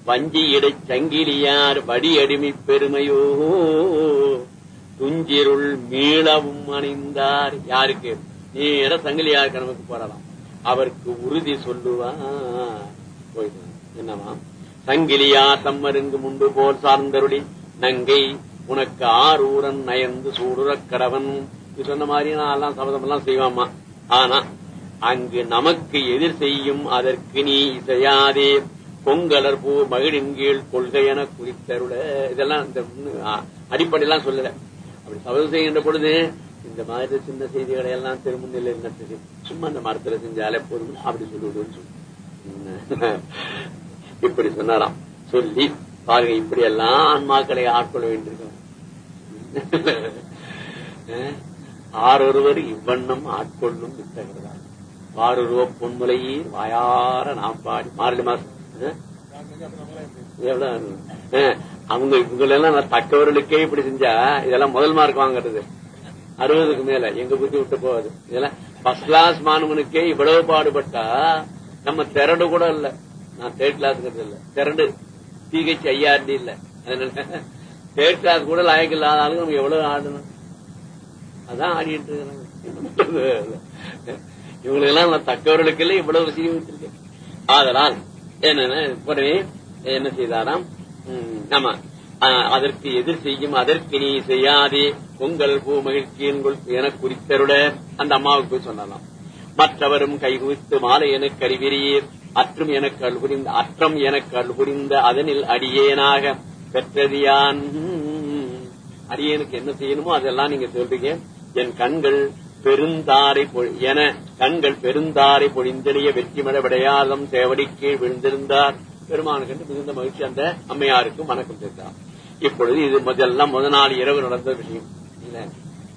வஞ்சி இடை சங்கிலியார் வடி அடிமை பெருமையோ துஞ்சிருள் மீளவும் அணிந்தார். யாருக்கு? நேர சங்கிலியார் கணவுக்கு போறலாம் அவருக்கு உறுதி சொல்லுவார். போயிட்டு என்னவா சங்கிலியா தம்மருங்கு முண்டு போல் சார்ந்தருளி நங்கை உனக்கு ஆரூரன் நயந்து சூடுறக் கடவன். சொன்ன மாதிரி நான் எல்லாம் சபதம் எல்லாம் செய்வாமா? ஆனா அங்கு நமக்கு எதிர் செய்யும் அதற்கு நீ இசையாதே. பொங்கலர் பூ மகிழின் கீழ் கொள்கை என குறித்தருள. இதெல்லாம் இந்த அடிப்படையெல்லாம் சொல்லல. அப்படி சபதம் செய்கின்ற பொழுது இந்த மாதிரி சின்ன செய்திகளை எல்லாம் திருமுன்னிலை நடத்துது சும்மா இந்த மரத்துல செஞ்சாலே போதும் அப்படி சொல்லிவிடுன்னு இப்படி சொன்னாராம். சொல்லி பாருங்க இப்படி எல்லாம் ஆன்மாக்களை ஆட்கொள்ள வேண்டியிருக்கோம் ஆரொருவர் இவ்வண்ணம் ஆட்கொள்ளும் வித்தகிறதா வாரொருவ பொன்முலையே வாயார நாம் பாடி. மாரடி மாசம். எவ்வளவு அவங்க இவங்களெல்லாம் தக்கவர்களுக்கே இப்படி செஞ்சா இதெல்லாம் முதல் மார்க் வாங்குறது. அறுபதுக்கு மேல எங்க புத்தி விட்டு போகாது. இதெல்லாம் ஃபர்ஸ்ட் கிளாஸ் மாணவனுக்கே இவ்வளவு பாடுபட்டா நம்ம திரண்டு கூட இல்ல. நான் தேர்ட் கிளாஸ்ங்கிறது இல்ல. திரண்டு. பிஹெச் ஐஆர்டி இல்ல. தேர்ட் கிளாஸ் கூட லாயக்கு இல்லாத ஆளுங்க நம்ம எவ்வளவு ஆடணும்? அதான் ஆடிட்டு இருக்கிறாங்க. எல்லாம் நான் தக்கவர்களுக்கு இல்லை இவ்வளவு விஷயம் வச்சிருக்கேன். ஆதலால் என்னன்னா உடனே என்ன செய்தாராம்? ஆமா. அதற்கு எதிர் செய்யும் அதற்கு நீ செய்யாதே. உங்கள் பூ மகிழ்ச்சியன்கள் என குறித்தருட அந்த அம்மாவுக்கு போய் சொல்லலாம் மற்றவரும் கைகுவித்து மாலை எனக்கு அறிவிரியர் அற்றும் எனக்கு அல்புரிந்த அற்றம் எனக்கு அல்புரிந்த அதனில் அடியேனாக. பெற்றதியான் அரியனுக்கு என்ன செய்யணுமோ அதெல்லாம் நீங்க சொல்றீங்க. என் கண்கள் பெருந்தாரை என கண்கள் பெருந்தாரை பொழிந்தெளிய வெற்றிமட விடையாதம் தேவடி கீழ் விழுந்திருந்தார். பெருமானுக்கு என்று மிகுந்த மகிழ்ச்சி அந்த அம்மையாருக்கு வணக்கம் செய்தார் இப்பொழுது இது முதல்லாம் முத நாள் இரவு நடந்த விஷயம். இல்ல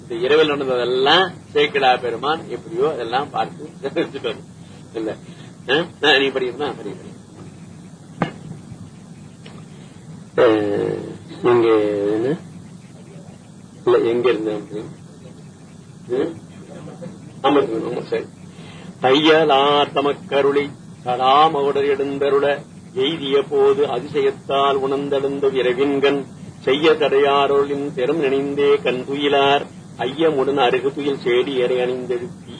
இந்த இரவில் நடந்ததெல்லாம் சேக்கடா பெருமான் எப்படியோ அதெல்லாம் பார்த்து இல்ல நீ படிக்கணுமா? படி இங்க இல்ல எங்க இருந்தேன் சரி தையலார் தமக்கருளை கடாமவுடர் எடுந்தருள எய்திய போது அதிசயத்தால் உணர்ந்தெழுந்த இரவின்கண் செய்ய தடையாரோளின் பெரும் நினைந்தே கண் துயிலார் ஐயமுடன் அருகு துயில் சேடி ஏறி அணிந்தெழுப்பி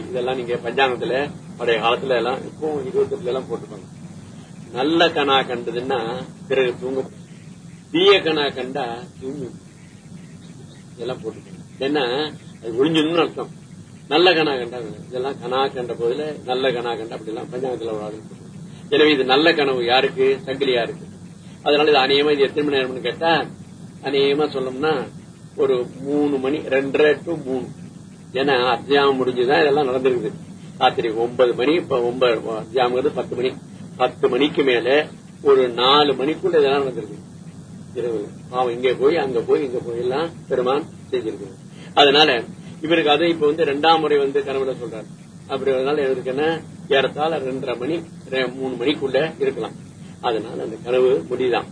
இதெல்லாம் நீங்க பஞ்சாங்கத்துல பழைய காலத்துல எல்லாம் இப்போ இருபத்தெட்டுல எல்லாம் போட்டுப்பாங்க நல்ல கணா கண்டதுன்னா பிறகு தூங்க. தீய கணா கண்டா தூங்கும் இதெல்லாம் போட்டுக்கணும். ஏன்னா அது ஒழிஞ்சுன்னு அர்த்தம். நல்ல கணா கண்டா இதெல்லாம் கணா கண்ட போதுல நல்ல கணா கண்டா அப்படி எல்லாம் பஞ்சாங்கத்துல எனவே இது நல்ல கனவு யாருக்கு? சங்கிலியாருக்கு அதனால இது அநேகமா இது எத்தனை மணி நேரம்னு கேட்டா அநேகமா சொல்லணும்னா ஒரு மூணு மணி ரெண்டரை டு மூணு. ஏன்னா அத்தியாகம் முடிஞ்சுதான் இதெல்லாம் நடந்திருக்குது. ராத்திரி ஒன்பது மணி இப்ப ஒன்பது அத்தியாகம் பத்து மணி. பத்து மணிக்கு மேல ஒரு நாலு மணிக்குள்ள இதெல்லாம் நடந்திருக்கு. இரவு. அவன் இங்க போய் அங்க போய் இங்க போய் எல்லாம் பெருமான் செஞ்சிருக்கு அதனால இவருக்கு அதை இப்ப வந்து ரெண்டாம் முறை வந்து கனவுல சொல்றாரு. அப்படி அதனால எனக்கு என்ன? ஏறத்தால ரெண்டரை மணி மூணு மணிக்குள்ள இருக்கலாம். அதனால அந்த கனவு முடிதான்.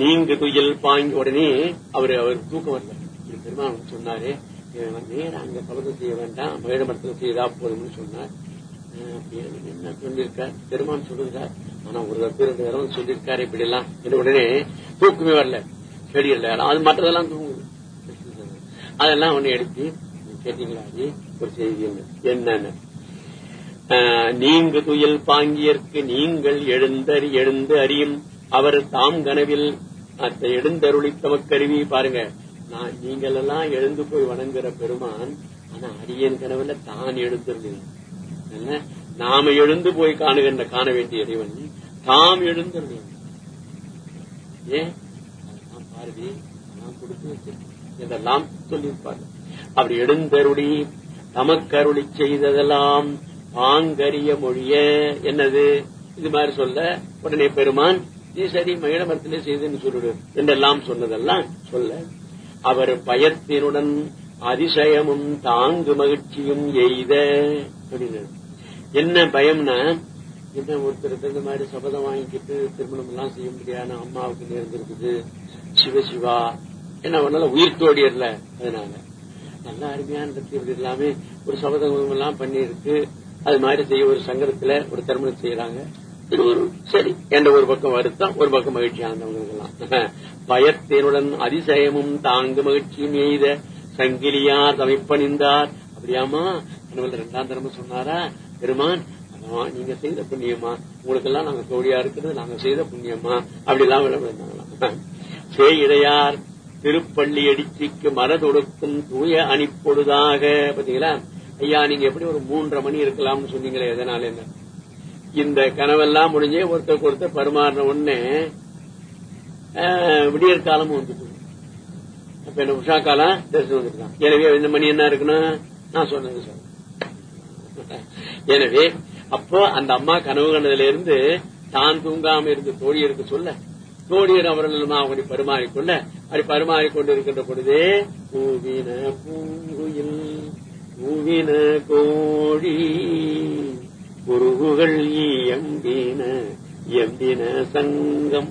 நீங்க துயில் பாங்கி உடனே அவரு அவர் தூக்கம் வரல. பெருமான் சொன்னாரு நேரம் அங்க பலத்தை செய்ய வேண்டாம் மகிழமரத்தில் செய்தா போதும்னு சொன்னார். சொல்லியிருக்கார் பெருமான் சொல்லுகிறார் ஆனா ஒரு தப்பு ரெண்டு தரம் சொல்லியிருக்காரு இப்படி எல்லாம் உடனே தூக்குமே வரல செடி இல்ல அது மற்றதெல்லாம் தூங்குது அதெல்லாம் ஒண்ணு எடுத்து கேட்டீங்களா ஒரு செய்தி என்னன்னு? நீங்கு துயில் பாங்கியற்கு நீங்கள் எழுந்தறி எழுந்து அறியும் அவர் தாம் கனவில் எழுந்தருளி தமக்கருவி பாருங்க நான் நீங்கள் எல்லாம் எழுந்து போய் வணங்குற பெருமான் ஆனா அரியன் கனவுல தான் எழுந்தருளி நாம எழுந்து போய் காணுகின்ற காண வேண்டிய இறைவன் தாம் எழுந்தருளி. ஏன்? பாரதி நாம் கொடுத்து வச்சிருக்கேன். இதெல்லாம் சொல்லியிருப்பார்கள். அப்படி எழுந்தருளி தமக்கருளி செய்ததெல்லாம் பாங்கரிய மொழிய. என்னது? இது மாதிரி சொல்ல உடனே பெருமான் நீ சரி மகிழ மரத்திலே செய்துன்னு சொல்லிடு. என்றெல்லாம் சொன்னதெல்லாம் சொல்ல அவர் பயத்தினுடன் அதிசயமும் தாங்கு மகிழ்ச்சியும் எய்த. அப்படின்னு என்ன பயம்னா என்ன ஒருத்தருக்கு இந்த மாதிரி சபதம் வாங்கிக்கிட்டு திருமணம் எல்லாம் செய்ய முடியாது அம்மாவுக்கு நேர்ந்திருக்குது. சிவ சிவா. என்ன பண்ணாலும் உயிர் தோடியர்ல அதனால. நல்லா அருமையான இருக்கு இப்படி எல்லாமே ஒரு சபதம் எல்லாம் பண்ணியிருக்கு. அது மாதிரி செய்ய ஒரு சங்கரத்துல ஒரு திருமணம் செய்யறாங்க. சரி என்ற ஒரு பக்கம் வருத்தம் ஒரு பக்கம் மகிழ்ச்சி ஆனவங்களுக்கு [laughs] பயத்தினுடன் அதிசயமும் தாங்கு மகிழ்ச்சியும் எய்த சங்கிலியார் தமைப்பணிந்தார். அப்படியாமா கணவன் ரெண்டாம் தரமும் சொன்னாரா? பெருமான் நீங்க செய்த புண்ணியமா? உங்களுக்கெல்லாம் நாங்க தோழியா இருக்கிறது நாங்க செய்த புண்ணியமா? அப்படி எல்லாம் விளம்பரம் சேயிடையார் [laughs] திருப்பள்ளி அடிச்சிக்கு மரதொடுக்கும் தூய அனுப்பொழுதாக பாத்தீங்களா ஐயா நீங்க எப்படி ஒரு மூன்றரை மணி இருக்கலாம்னு சொன்னீங்களே எதனால என்ன? இந்த கனவெல்லாம் முடிஞ்சே ஒருத்தர் ஒருத்தர் பரிமாறின உடனே ஆஹ், விடியற் காலமும் வந்துட்டு அப்ப என்ன உஷா காலம் தரிசனம் வந்துருக்கான் எனவே இந்த மணி என்ன இருக்குன்னா நான் சொன்னது சொல்றேன். எனவே அப்போ அந்த அம்மா கனவு கண்டதுல இருந்து தான் தூங்காம இருந்து தோழியருக்கு சொல்ல தோழியர் அவர்கள் அப்படி பரிமாறிக்கொள்ள அப்படி பரிமாறிக்கொண்டு இருக்கின்ற பொழுதே பூவின பூங்குயில் பூவின கோழி குருகுகள் எம்பின எம்பின சங்கம்.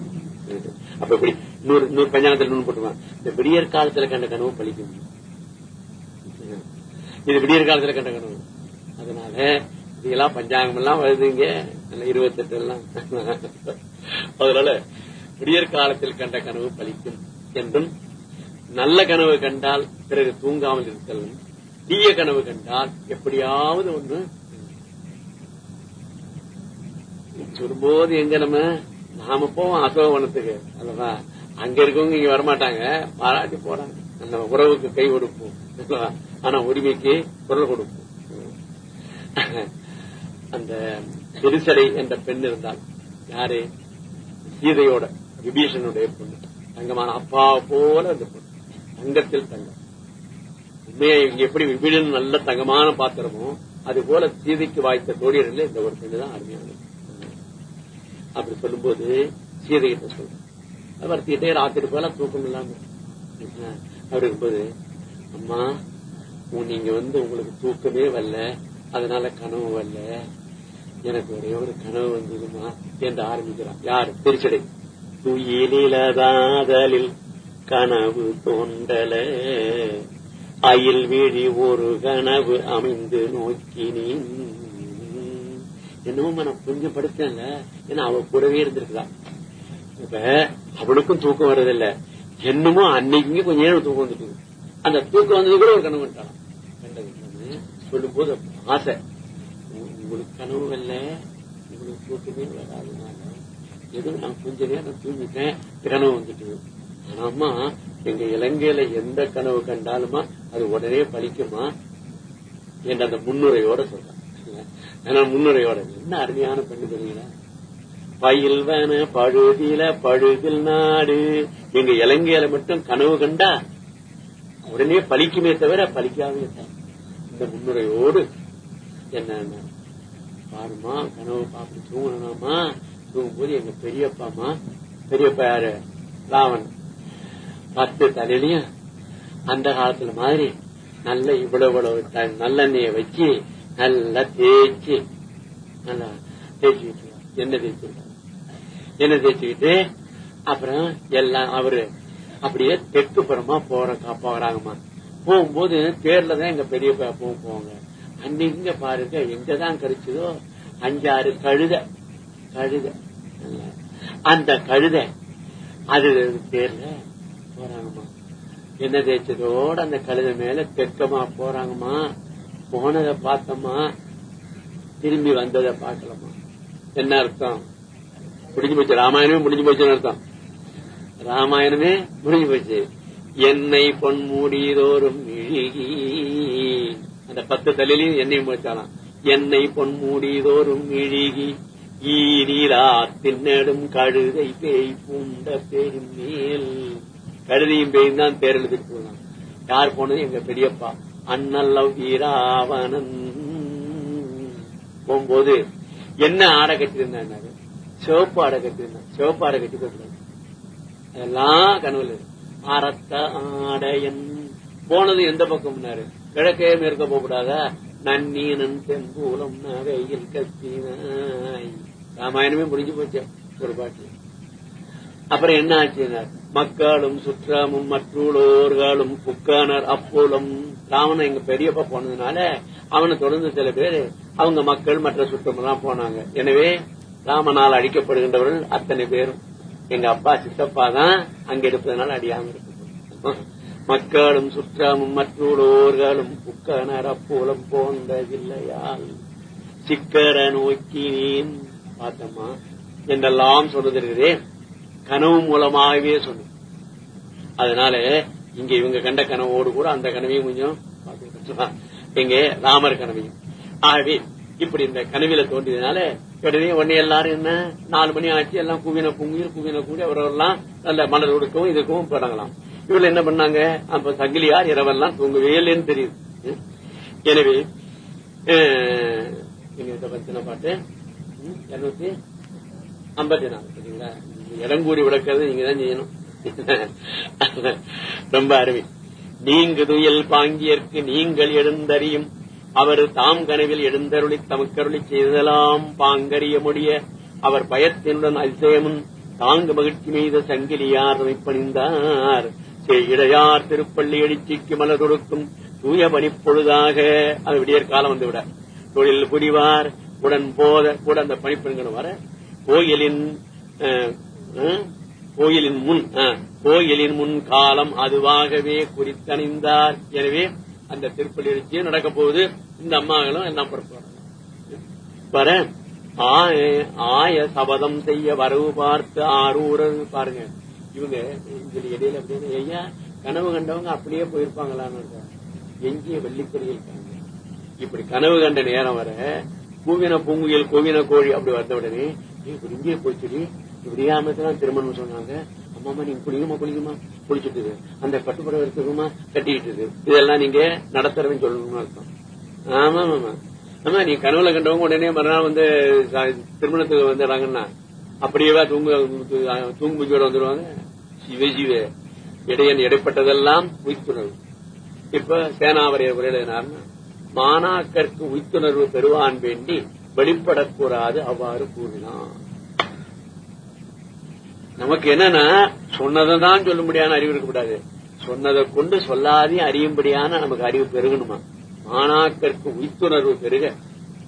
அப்ப இப்படி நூறு நூறு பஞ்சாங்கத்தில் நூல் போட்டுவான் இந்த விடியற் காலத்துல கண்ட கனவு பழிக்கும். இது விடியற் காலத்துல கண்ட கனவு. அதனால இதெல்லாம் பஞ்சாங்கம் எல்லாம் வருதுங்க. நல்ல இருபத்தெட்டு எல்லாம் அதனால விடியற் காலத்தில் கண்ட கனவு பலிக்கும் என்றும் நல்ல கனவு கண்டால் பிறகு தூங்காமல் இருக்கலும் தீய கனவு கண்டால் எப்படியாவது ஒண்ணு சொல்லும்போது எங்க நம்ம நாம போவோம் அசோகவனத்துக்கு. அல்லவா? அங்க இருக்கவங்க இங்க வரமாட்டாங்க. பாராட்டி போறாங்க. அந்த உறவுக்கு கை கொடுப்போம். ஆனா உரிமைக்கு குரல் கொடுப்போம். அந்த பெருசடை என்ற பெண் இருந்தால் யாரு? சீதையோட விபீஷனுடைய பொண்ணு. தங்கமான அப்பா போல அந்த பொண்ணு. தங்கத்தில் தங்கம். உண்மையை எப்படி விபீஷன் நல்ல தங்கமான பாத்திரமோ அது போல சீதைக்கு வாய்த்த தோழியர்கள் இந்த ஒரு பெண்ணு தான் அருமையானது. அப்படி சொல்லும்போது சீதை கிட்ட சொல்றேன் வருத்திட்டே ராத்திரி போல தூக்கம் இல்லாம. அப்படி இருக்கும்போது அம்மா உன் நீங்க வந்து உங்களுக்கு தூக்கமே வரல. அதனால கனவு வரல. எனக்கு ஒரே ஒரு கனவு வந்ததுமா என்று ஆரம்பிக்கிறான். யாரு? திருச்சடை. துயிலிலதாதலில் கனவு தோண்டல அயில் விழி ஒரு கனவு அமைந்து நோக்கினேன் என்னமோ நான் கொஞ்சம் படுத்தேன்ல ஏன்னா அவ கூடவே இருந்திருக்கா இப்ப அவளுக்கும் தூக்கம் வர்றதில்ல. என்னமோ அன்னைக்கு கொஞ்ச நேரம் தூக்கம் வந்துட்டு அந்த தூக்கம் வந்தது கூட ஒரு கனவு கண்டது சொல்லும் போது ஆசை. உங்களுக்கு கனவு இல்ல உங்களுக்கு தூக்கமே வராதுனால ஏதோ நான் கொஞ்ச நேரம் தூங்கிட்டேன் கனவு வந்துட்டு. ஆனாமா எங்க இலங்கையில எந்த கனவு கண்டாலுமா அது உடனே பலிக்குமா என்ற அந்த முன்னுரையோட சொல்றேன். ஏன்னா முன்னுரையோட என்ன அருமையான பெண்ணு தெரியுங்களா? பயில்வன பழுதில பழுதில் நாடு. எங்க இலங்கையில மட்டும் கனவு கண்டா உடனே பழிக்குமே தவிர பழிக்காமே இந்த முன்னுரையோடு என்ன பாருமா கனவு பார்த்து தூங்கணும்மா. தூங்கும்போது எங்க பெரியப்பாமா பெரியப்பா யாரு? ராவன் பத்து தலையிலையும் அந்த காலத்துல மாதிரி நல்ல இவ்வளவு இவ்வளவு த- நல்லெண்ணெய வச்சு நல்லா தேய்ச்சி நல்லா தேய்ச்சி வச்சுருவார் எண்ணெய் தேய்ச்சிருக்காரு எண்ணெய் தேய்ச்சிக்கிட்டு அப்புறம் எல்லாம் அவரு அப்படியே தெற்கு புறமா போற போறாங்கம்மா. போகும்போது தேர்ல தான் எங்க பெரியப்பா போவோம் போவாங்க. அன்னைக்கு பாருங்க எங்கதான் கிடைச்சதோ அஞ்சாறு கழுத கழுத. அந்த கழுத அது தேர்ல போறாங்கம்மா. என்ன தேய்ச்சதோட அந்த கழுத மேல தெற்கமா போறாங்கம்மா. போனதை பார்த்தோமா திரும்பி வந்ததை பார்க்கலாமா என்ன அர்த்தம்? முடிஞ்சு போச்சு. ராமாயணமே முடிஞ்சு போச்சுன்னு அர்த்தம். ராமாயணமே முடிஞ்சு போச்சு. என்னை பொன்மூடிதோறும் இழுகி அந்த பத்து தலையிலையும் எண்ணெய் முடிச்சாலாம். என்னை பொன்மூடிதோறும் இழுகி ஈரீரா தின்னடும் கழுதை பேய் பூண்ட பெருமேல். கழுதையும் பேயும் தான் தேர் எழுதிட்டு யார் போனது? எங்க பெரியப்பா. அண்ணல்லவ் வீராவணன் போகும்போது என்ன ஆடை கட்டியிருந்தாரு? சிவப்பு ஆடை கட்டிருந்தான் சிவப்பு ஆடை கட்டி போட்டுருந்தாங்க அதெல்லாம் கனவுல அறத்த ஆடையன். போனது எந்த பக்கம்னாரு கிழக்கே மேற்க போகக்கூடாதா? நன்னீனன் தென்பூலம் நகையில் கத்தினாய் ராமாயணமே முடிஞ்சு போச்சு ஒரு பாட்டு. அப்புறம் என்ன ஆச்சுன்னா மக்களும் சுற்றாமும் மற்றூளோர்களும் புக்கானர் அப்போலும். ராவணன் எங்க பெரியப்பா போனதுனால அவனை தொடர்ந்து சில பேர் அவங்க மக்கள் மற்ற சுற்றமெல்லாம் போனாங்க. எனவே ராமனால் அழிக்கப்படுகின்றவர்கள் அத்தனை பேரும். எங்க அப்பா சித்தப்பா தான் அங்க இருப்பதனால அடியாம இருக்கு மக்களும் சுற்றாமும் மற்றூளோர்களும் புக்கானர் அப்போலம் போன்றதில்லையால் சிக்கர நோக்கினேன் பார்த்தம்மா என்றெல்லாம் சொல்றது கனவு மூலமாகவே சொன்ன அதனால இங்க இவங்க கண்ட கனவோடு கூட அந்த கனவையும் கொஞ்சம் எங்க ராமர் கனவையும். ஆகவே இப்படி இந்த கனவில தோன்றியதுனால உடனே உடனே எல்லாரும் என்ன? நாலு மணி ஆச்சு எல்லாம் குவின பொங்கியில் குவின கூடி அவரெல்லாம் நல்ல மலர் கொடுக்கவும் இதுக்கும் தொடங்கலாம் இவர்கள் என்ன பண்ணாங்க? அப்ப சங்கிலியார் இரவெல்லாம் தூங்கவே இல்லைன்னு தெரியுது எனவே பத்தின பாட்டு இருநூத்தி ஐம்பத்தி நாலு சரிங்களா? இடங்கூடி விளக்கிறது நீங்க தான் செய்யணும். [laughs] ரொம்ப அருமை. நீங்கு துயல் பாங்கியற்கு நீங்கள் எழுந்தறியும் அவர் தாம் கனவில் எழுந்தருளி தமக்கருளி செய்தலாம் பாங்கறிய முடிய அவர் பயத்தினுடன் அதிசயமும் தாங்கு மகிழ்ச்சி மீத சங்கிலியார் பணிந்தார் இடையார் திருப்பள்ளி எழுச்சிக்கு மலர் கொடுக்கும் தூய பணிப்பொழுதாக அது விடியற் காலம் வந்து விட தொழில் புரிவார் உடன் போத கூட அந்த பணிப்பெண்கள் வர கோயிலின் கோயிலின் முன் கோயிலின் முன் காலம் அதுவாகவே குறித்தணிந்தார். எனவே அந்த திருப்பள்ளி எழுச்சியும் நடக்க போகுது. இந்த அம்மாக்களும் எல்லாம் புறப்படுறாங்க வர ஆய ஆய சபதம் செய்ய வரவு பார்த்து ஆரூரர் பாருங்க. இவங்க இதுல இடையில அப்படின்னு ஐயா கனவு கண்டவங்க அப்படியே போயிருப்பாங்களான்னு இருக்கா. எங்கேயே வெள்ளிக்கொடியில் இருக்காங்க? இப்படி கனவு கண்ட நேரம் வர கூவின பூங்குயில் கூவின கோழி அப்படி வந்த உடனே இப்படி இங்கே போச்சுடி. இப்படியே திருமணம் சொன்னாங்க? அம்மாமா நீங்க குளிக்குமா குளிக்குமா குளிச்சுட்டு அந்த கட்டுப்படம் எடுத்துக்குமா கட்டிக்கிட்டு இதெல்லாம் நீங்க நடத்துறதுன்னு சொல்லணும்னு அர்த்தம். ஆமா ஆமா ஆமா நீ கனவுல கண்டவங்க உடனே மறுநாள் வந்து திருமணத்துக்கு வந்துடுறாங்கன்னா அப்படியேவா தூங்கு தூங்கு முடிஞ்சோட வந்துடுவாங்க சிவ சிவ இடையன் இடைப்பட்டதெல்லாம் உயிர்த்துணர்வு இப்ப சேனாவரையர் உரையினார்னா மாணாக்கருக்கு உயிர்த்துணர்வு பெறுவான் வேண்டி வெளிப்படக்கூடாது அவ்வாறு கூறினான். நமக்கு என்னன்னா சொன்னதான் சொல்லும்படியான அறிவு இருக்கக்கூடாது. சொன்னதை கொண்டு சொல்லாதே அறியும்படியான நமக்கு அறிவு பெருகணுமா? மாணாக்கருக்கு உயிர்த்துணர்வு பெருக.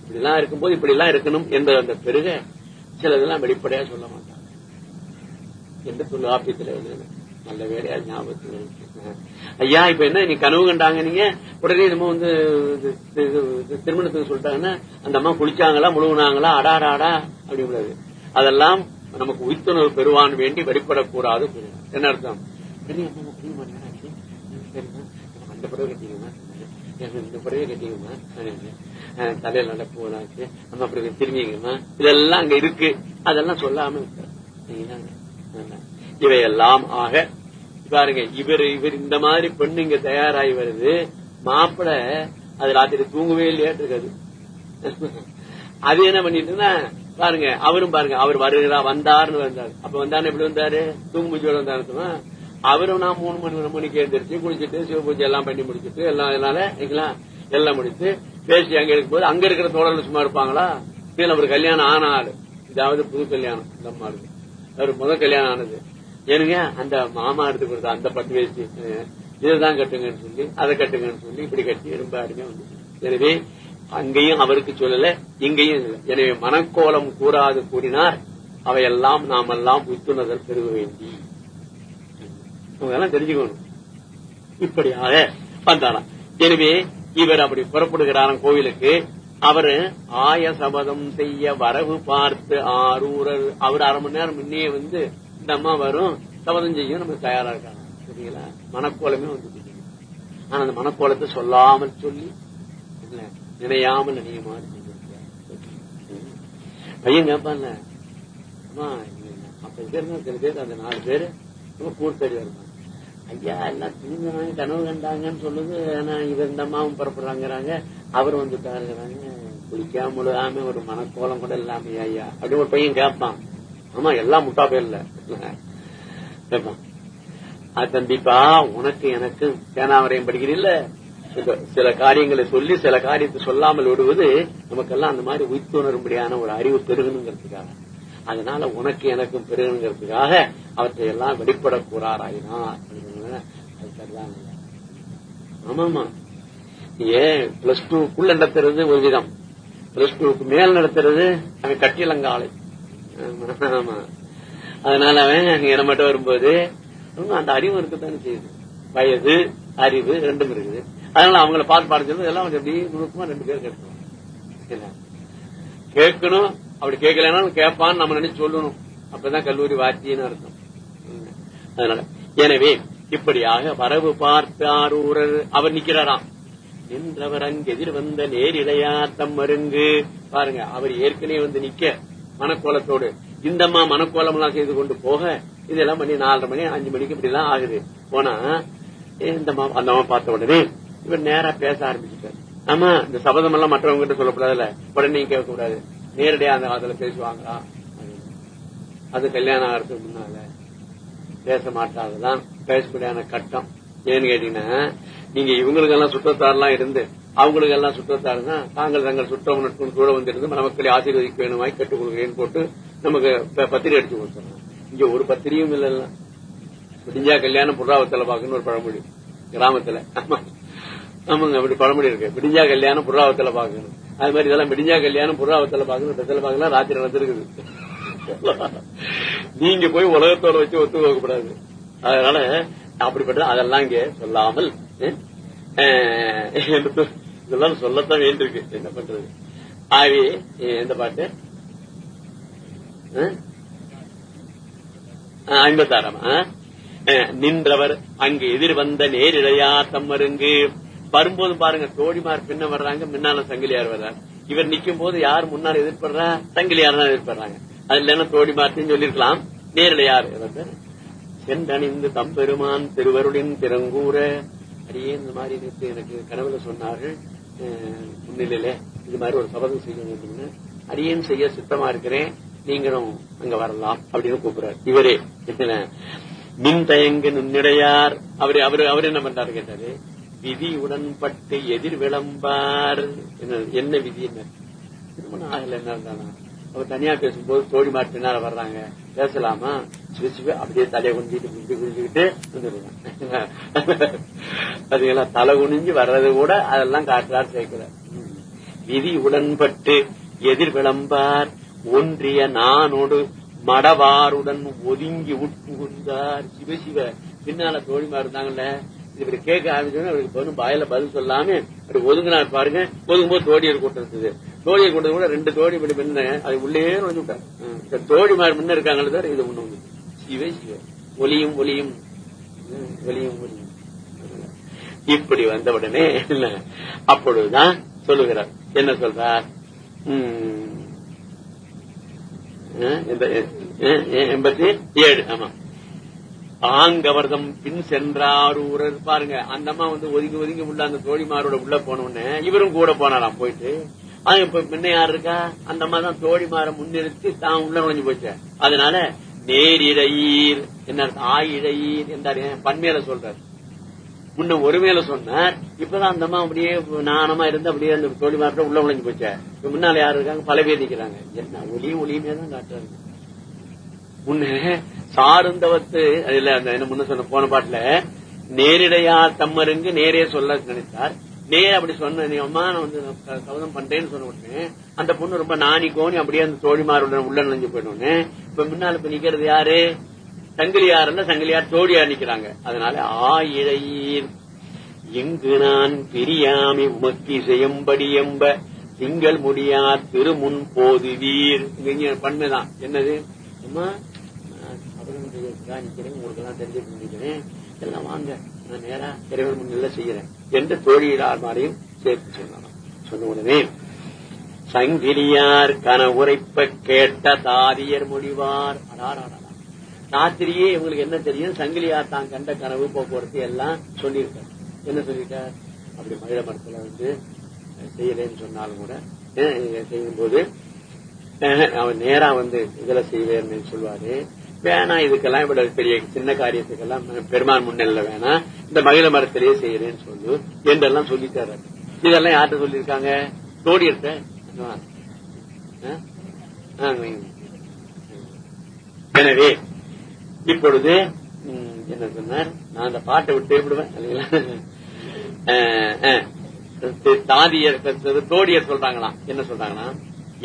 இப்படிலாம் இருக்கும்போது இப்படி எல்லாம் இருக்கணும் என்ற அந்த பெருக சிலதெல்லாம் வெளிப்படையா சொல்ல மாட்டாங்க. என்று தொல்லாப்பியத்தில் எழுதுன நல்ல வேலையா ஞாபகத்தில் ஐயா இப்ப என்ன நீ கனவு கண்டாங்க நீங்க? உடனே நம்ம வந்து திருமணத்துக்கு சொல்லிட்டாங்கன்னா அந்த அம்மா குளிச்சாங்களா முழுகுனாங்களா அடாடாடா அப்படி உள்ளது. அதெல்லாம் நமக்கு உயிர்த்துணர்வு பெறுவான் வேண்டி வெளிப்படக்கூடாது. என்ன அர்த்தம்? அந்த பிறகு இந்த புடவை கட்டிக்கோமா தலையில நல்ல பூனாச்சு நம்ம அப்படி திரும்பிக்கோமா இதெல்லாம் அங்க இருக்கு. அதெல்லாம் சொல்லாம இவையெல்லாம் ஆக பாருங்க இவர் இவர் இந்த மாதிரி பெண்ணு இங்க தயாராகி வருது. மாப்பிள அது ராத்திரி தூங்கவே இல்லையாட்டு இருக்காது. அது என்ன பண்ணிட்டுன்னா பாருங்க அவரும் பாருங்க அவர் வருகிறா வந்தாருன்னு வந்தாரு. அப்ப வந்தாரு எப்படி வந்தாரு? தூங்கு முடிச்சோட வந்தாரு அவரும் நான் மூணு மணி மூணு மணிக்கு எழுந்திரிச்சு குளிச்சுட்டு சிவ பூஜை எல்லாம் பண்ணி முடிச்சுட்டு எல்லாம் இதனால இல்லைங்களா எல்லாம் முடிச்சு பேசி அங்க இருக்கும்போது அங்க இருக்கிற தோழர்கள் சும்மா இருப்பாங்களா? கீழே அவர் கல்யாணம் ஆன ஆளு. இதாவது புது கல்யாணம் இந்த அம்மாவுக்கு. அவர் முதல் கல்யாணம் ஆனது. ஏனுங்க அந்த மாமா எடுத்து கொடுத்த அந்த பட்டு வேஷ்டி இதுதான் கட்டுங்கன்னு சொல்லி அதை கட்டுங்கன்னு சொல்லி இப்படி கட்டி ரொம்ப அருமையா வந்து எனவே அங்கேயும் அவருக்கு சொல்லல இங்கேயும் இல்லை. எனவே மனக்கோலம் கூறாது கூறினார். அவையெல்லாம் நாமெல்லாம் புத்துணர்தல் பெருக வேண்டி. இதெல்லாம் தெரிஞ்சுக்கணும். இப்படியாக வந்தாராம் எனவே இவர் அப்படி புறப்படுகிறாராம் கோவிலுக்கு. அவரு ஆய சபதம் செய்ய வரவு பார்த்து ஆரூரர் அவர் அரை மணி நேரம் முன்னே வந்து இந்த அம்மா வரும் சபதம் செய்ய நம்ம தயாரா இருக்காங்க. சரிங்களா? மனக்கோலமே வந்து ஆனா அந்த மனக்கோலத்தை சொல்லாமல் சொல்லி இல்ல, நினையாமல் நினையுமாறு செஞ்சிருக்கார். பையன் கேட்பான்ல அம்மா அப்ப இங்க இருந்தா சில பேர் அந்த நாலு பேரு ரொம்ப கூர்த்தடி வருவாங்க ஐயா எல்லாம் தூங்குறாங்க கனவு கண்டாங்கன்னு சொல்லுது. ஆனா இவர் இந்த அம்மாவும் புறப்படுறாங்கிறாங்க. அவர் வந்துட்டாருங்கிறாங்க. குளிக்காம முழுகாம ஒரு மனக்கோலம் கூட இல்லாம ஐயா? அப்படின்னு ஒரு பையன் கேட்பான் ஆமா எல்லாம் முட்டா பேர் இல்ல கேட்பான் அது தம்பிப்பா உனக்கு எனக்கு சேனாவரையும் படிக்கிறீல்ல? சில- சில காரியங்களை சொல்லி சில காரியத்தை சொல்லாமல் விடுவது நமக்கெல்லாம் அந்த மாதிரி உயிர்த்துணரும்படியான ஒரு அறிவு பெருகணுங்கிறதுக்காக. அதனால உனக்கு எனக்கும் பெருகணுங்கிறதுக்காக அவற்றை எல்லாம் வெளிப்படக்கூறாராயினார் அது சரிதான். ஆமாமா ஏன் பிளஸ் டூக்குள்ள நடத்துறது ஒரு விதம். பிளஸ் டூக்கு மேல் நடத்துறது அவன் கட்டிலங்காலை. ஆமா, அதனால அவன் என்ன மட்டும் வரும்போது அந்த அறிவு இருக்கத்தானே செய்யுது. வயது அறிவு ரெண்டும் இருக்குது. அதனால அவங்கள பாட்டு பாட சொல்லி எல்லாம் எப்படி நுணுக்கமா ரெண்டு பேர் கேட்கணும். கேட்கணும் அப்படி கேட்கலனாலும் கேட்பான்னு நம்ம நினைச்சு சொல்லணும். அப்பதான் கல்லூரி வாத்தியன்னு அர்த்தம். அதனால எனவே இப்படியாக வரவு பார்த்தாரூரர் அவர் நிக்கிறாராம் நின்றவர் அங்கு எதிர் வந்த நேரிடையார் தம் மருங்கு. பாருங்க அவர் ஏற்கனவே வந்து நிக்க மனக்கோலத்தோடு. இந்தம்மா மனக்கோலம் எல்லாம் செய்து கொண்டு போக இதெல்லாம் பண்ணி நாலரை மணி அஞ்சு மணிக்கு இப்படி எல்லாம் ஆகுது. போனா இந்தம்மா அந்தம்மா அந்த அம்மா பார்த்த உடனே இவர் நேரா பேச ஆரம்பிச்சுட்டார். ஆமா இந்த சபதம் எல்லாம் மற்றவங்க கிட்ட சொல்லக்கூடாதுல்ல. உடனே கேட்க கூடாது நேரடியா அந்த காலத்துல பேசுவாங்களா? அது கல்யாணம் ஆகிறதுக்கு முன்னால பேச மாட்டாங்கதான். பேசக்கூடியான கட்டம். ஏன்னு கேட்டீங்கன்னா நீங்க இவங்களுக்கு எல்லாம் சுற்றத்தாரெல்லாம் இருந்து அவங்களுக்கு எல்லாம் சுற்றத்தாருன்னா தாங்கள் தங்கள் சுற்றம் நட்பும் கூட வந்திருந்து மக்களை ஆசீர்வதிக்க வேணுமாய் கேட்டுக் கொள்கிறேன்னு போட்டு நமக்கு பத்திரிகை அடிச்சு கொடுத்துருவோம் இங்க ஒரு பத்திரிகையும் இல்லைல்ல. முடிஞ்சா கல்யாணம் புறாவத்தில பாக்குன்னு ஒரு பழமொழி. கிராமத்துல. ஆமா. ஆமாங்க அப்படி பழமொழி இருக்கு. விடிஞ்சா கல்யாணம் புறாவத்துல பாக்கணும் அது மாதிரி இதெல்லாம் விடிஞ்சா கல்யாணம் புறாவத்துல பாக்கணும் பெத்தல பாக்கலாம் ராத்திரி நடந்திருக்குது. நீங்க போய் உலகத்தோட வச்சு ஒத்து போகக்கூடாது. அதனால அப்படிப்பட்ட அதெல்லாம் இங்க சொல்லாமல் இதெல்லாம் சொல்லத்தான் வேண்டியிருக்கு. என்ன பண்றது? ஆகவே எந்த பாட்டு. அஹ்? ஐம்பத்தாறாம் நின்றவர் அங்கு எதிர் வந்த நேரிழையா தம்மருங்கு. வரும்போது பாருங்க தோழிமார் பின்ன வர்றாங்க முன்னால சங்கிலியார் வர்றாங்க இவர் நிக்கும் போது யார் முன்னால் எதிர்படுறா? சங்கிலியார் தான் எதிர்படுறாங்க. அது இல்லைன்னா தோழிமார்த்தையும் சொல்லிருக்கலாம் நேரில் யார்? சென்றணிந்து தம்பெருமான் திருவருளின் திறங்கூற. அடியே இந்த மாதிரி நேத்து எனக்கு கனவுல சொன்னார்கள். முன்னிலையில. இது மாதிரி ஒரு சபதம் செய்ய வேண்டும்னு. அடியேன் செய்ய சித்தமா இருக்கிறேன். நீங்களும் அங்க வரலாம் அப்படின்னு கூப்பிடுறாரு. இவரே. மின் தயங்கு நுண்ணிடையார் அவரு அவரு அவர் என்ன பண்றாரு கேட்டாரு? விதி உடன்பட்டு எதிர் விளம்பார் என்ன- என்ன விதி என்ன? திருமணம் ஆகல என்ன இருந்தானா அவர் தனியா பேசும்போது தோழி மாட்டு பின்னால வர்றாங்க. பேசலாமா? சிரிச்சு அப்படியே தலையை குஞ்சிட்டு குஞ்சு குஞ்சுக்கிட்டு வந்துடுவாங்க தலை குனிஞ்சு வர்றது கூட அதெல்லாம் காட்டுறார் சேர்க்கிறார் விதி உடன்பட்டு எதிர் விளம்பார் ஒன்றிய நானோடு மடவாருடன் ஒதுங்கி உட்புகுந்தார். சிவசிவ பின்னால தோழிமா இருந்தாங்கல்ல? இவரு கேட்க ஆரம்பிச்சோன்னு அவருக்கு பதில் பாயில பதில் சொல்லாம அப்படி ஒதுங்கினார் பாருங்க. ஒதுங்கும்போது தோழியர் கூட்டம் இருந்தது தோழியர் கூட்டம் கூட ரெண்டு தோழி இப்படி முன்ன அது உள்ளே நுழைஞ்சு விட்டார் ம். இந்த தோழிமார் முன்ன இருக்காங்களே தவிர இது ஒண்ணு சிவ சிவ. ஒலியும் ஒலியும். ஒலியும் ஒலியும். இப்படி வந்த உடனே இல்ல அப்பொழுதுதான் சொல்லுகிறார். என்ன சொல்றார்? எண்பத்தி ஏழு ஆமா. ஆங்கவர்தம் பின் சென்றாரூரர் பாருங்க அந்த அம்மா வந்து ஒதுங்கி ஒதுங்கி உள்ள அந்த தோழிமாரோட உள்ள போன உடனே இவரும் கூட போனாராம் போயிட்டு. அது இப்ப முன்ன யார் இருக்கா? அந்த அம்மா தான் தோழிமார முன்னிறுத்தி தான் உள்ள நுழைஞ்சு போச்சு அதனால நேரிழையீர் என்ன ஆயிழையீர் என்றார். பன்மையில சொல்றாரு. முன்ன ஒருமையில சொன்னார். இப்பதான் அந்த அம்மா அப்படியே நாணமா இருந்து அப்படியே அந்த தோழிமார்ட்ட உள்ள நுழைஞ்சு போச்சு இப்ப முன்னால யாரு இருக்காங்க? பல பேர் நிக்கிறாங்க. என்ன ஒளியும் ஒளியுமே தான் காட்டுறாங்க. முன்ன சாருந்தவத்து அதுல அந்த என்ன முன்ன சொன்ன போன பாட்டுல நேரிடையா தம்மருங்கு நேரே சொல்ல நினைத்தார். நேரே அப்படி சொன்ன நீ அம்மா நான் வந்து ச- சபதம் பண்றேன்னு சொன்ன உடனே அந்த பொண்ணு ரொம்ப நாணி கோணி அப்படியே அந்த தோழிமாருடன் உள்ள நுழைஞ்சு போயிட்டோன்னு இப்ப முன்னால இப்ப நிக்கிறது யாரு? சங்கிலியார் சங்கிலியார் தோழியா நிக்கிறாங்க. அதனால ஆயிழையீர் எங்கு நான் பிரியாமி உமக்கி செய்யும்படி எம்ப திங்கள் முடியா திருமுன் போதுவீர். இங்க பண்மைதான் என்னது? அம்மா சபதம் உங்களுக்கு எல்லாம் தெரிஞ்சுட்டு நினைக்கிறேன் எல்லாம் வாங்க. நான் நேரா இறைவன் முன்னில செய்யறேன் என்று தோழியார் மாதிரியும் சேர்த்து சொன்னாராம் சொன்ன உடனே சங்கிலியார் கன உரைப்ப கேட்ட தாதியர் முடிவார் ராத்திரியே இவங்களுக்கு என்ன தெரியும்? சங்கிலியார் தான் கண்ட கனவு போக்குவரத்து எல்லாம் சொல்லியிருக்கார். என்ன சொல்லியிருக்கார்? அப்படி மகிழ மரத்துல வந்து செய்யலன்னு சொன்னாலும் கூட செய்யும் போது அவன் நேரா வந்து இதுல செய்வேன்னு சொல்லுவாரு. வேணாம் இதுக்கெல்லாம் இவ்வளவு பெரிய சின்ன காரியத்துக்கெல்லாம் பெருமான் முன்னில வேணாம். இந்த மகிழ மரத்திலேயே செய்யறேன்னு சொல்லு என்றெல்லாம் சொல்லிட்டாரு. இதெல்லாம் யார்கிட்ட சொல்லியிருக்காங்க? தோடியர்கிட்ட ஆ? எனவே இப்பொழுது என்ன சொன்னார்? நான் அந்த பாட்டை விட்டு விடுவேன் இல்லைங்களா? அஹ், தாதியர் தோடியர் சொல்றாங்களாம். என்ன சொல்றாங்கன்னா?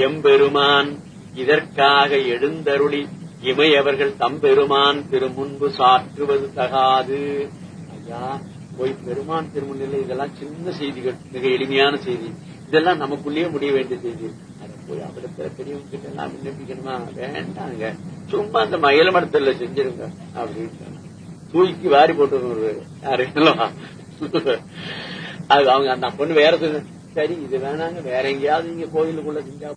எம்பெருமான் இதற்காக எழுந்தருளி இமையவர்கள் தம்பெருமான் திருமுன்பு சாற்றுவது தகாது. ஐயா போய் பெருமான் திருமுன்னிலை இதெல்லாம் சின்ன செய்திகள் மிக எளிமையான செய்தி. இதெல்லாம் நமக்குள்ளேயே முடிய வேண்டிய செய்தி. அதை போய் அவரிடத்துல பெரியவங்க கிட்ட எல்லாம் விண்ணப்பிக்கணுமா? வேண்டாங்க. சும்மா அந்த மயில மடத்துல செஞ்சிருங்க அப்படின்னு. தூக்கி வாரி போட்டு அது அவங்க அந்த பொண்ணு வேற சரி இது வேணாங்க. வேற எங்கேயாவது நீங்க கோயிலுக்குள்ள செஞ்சா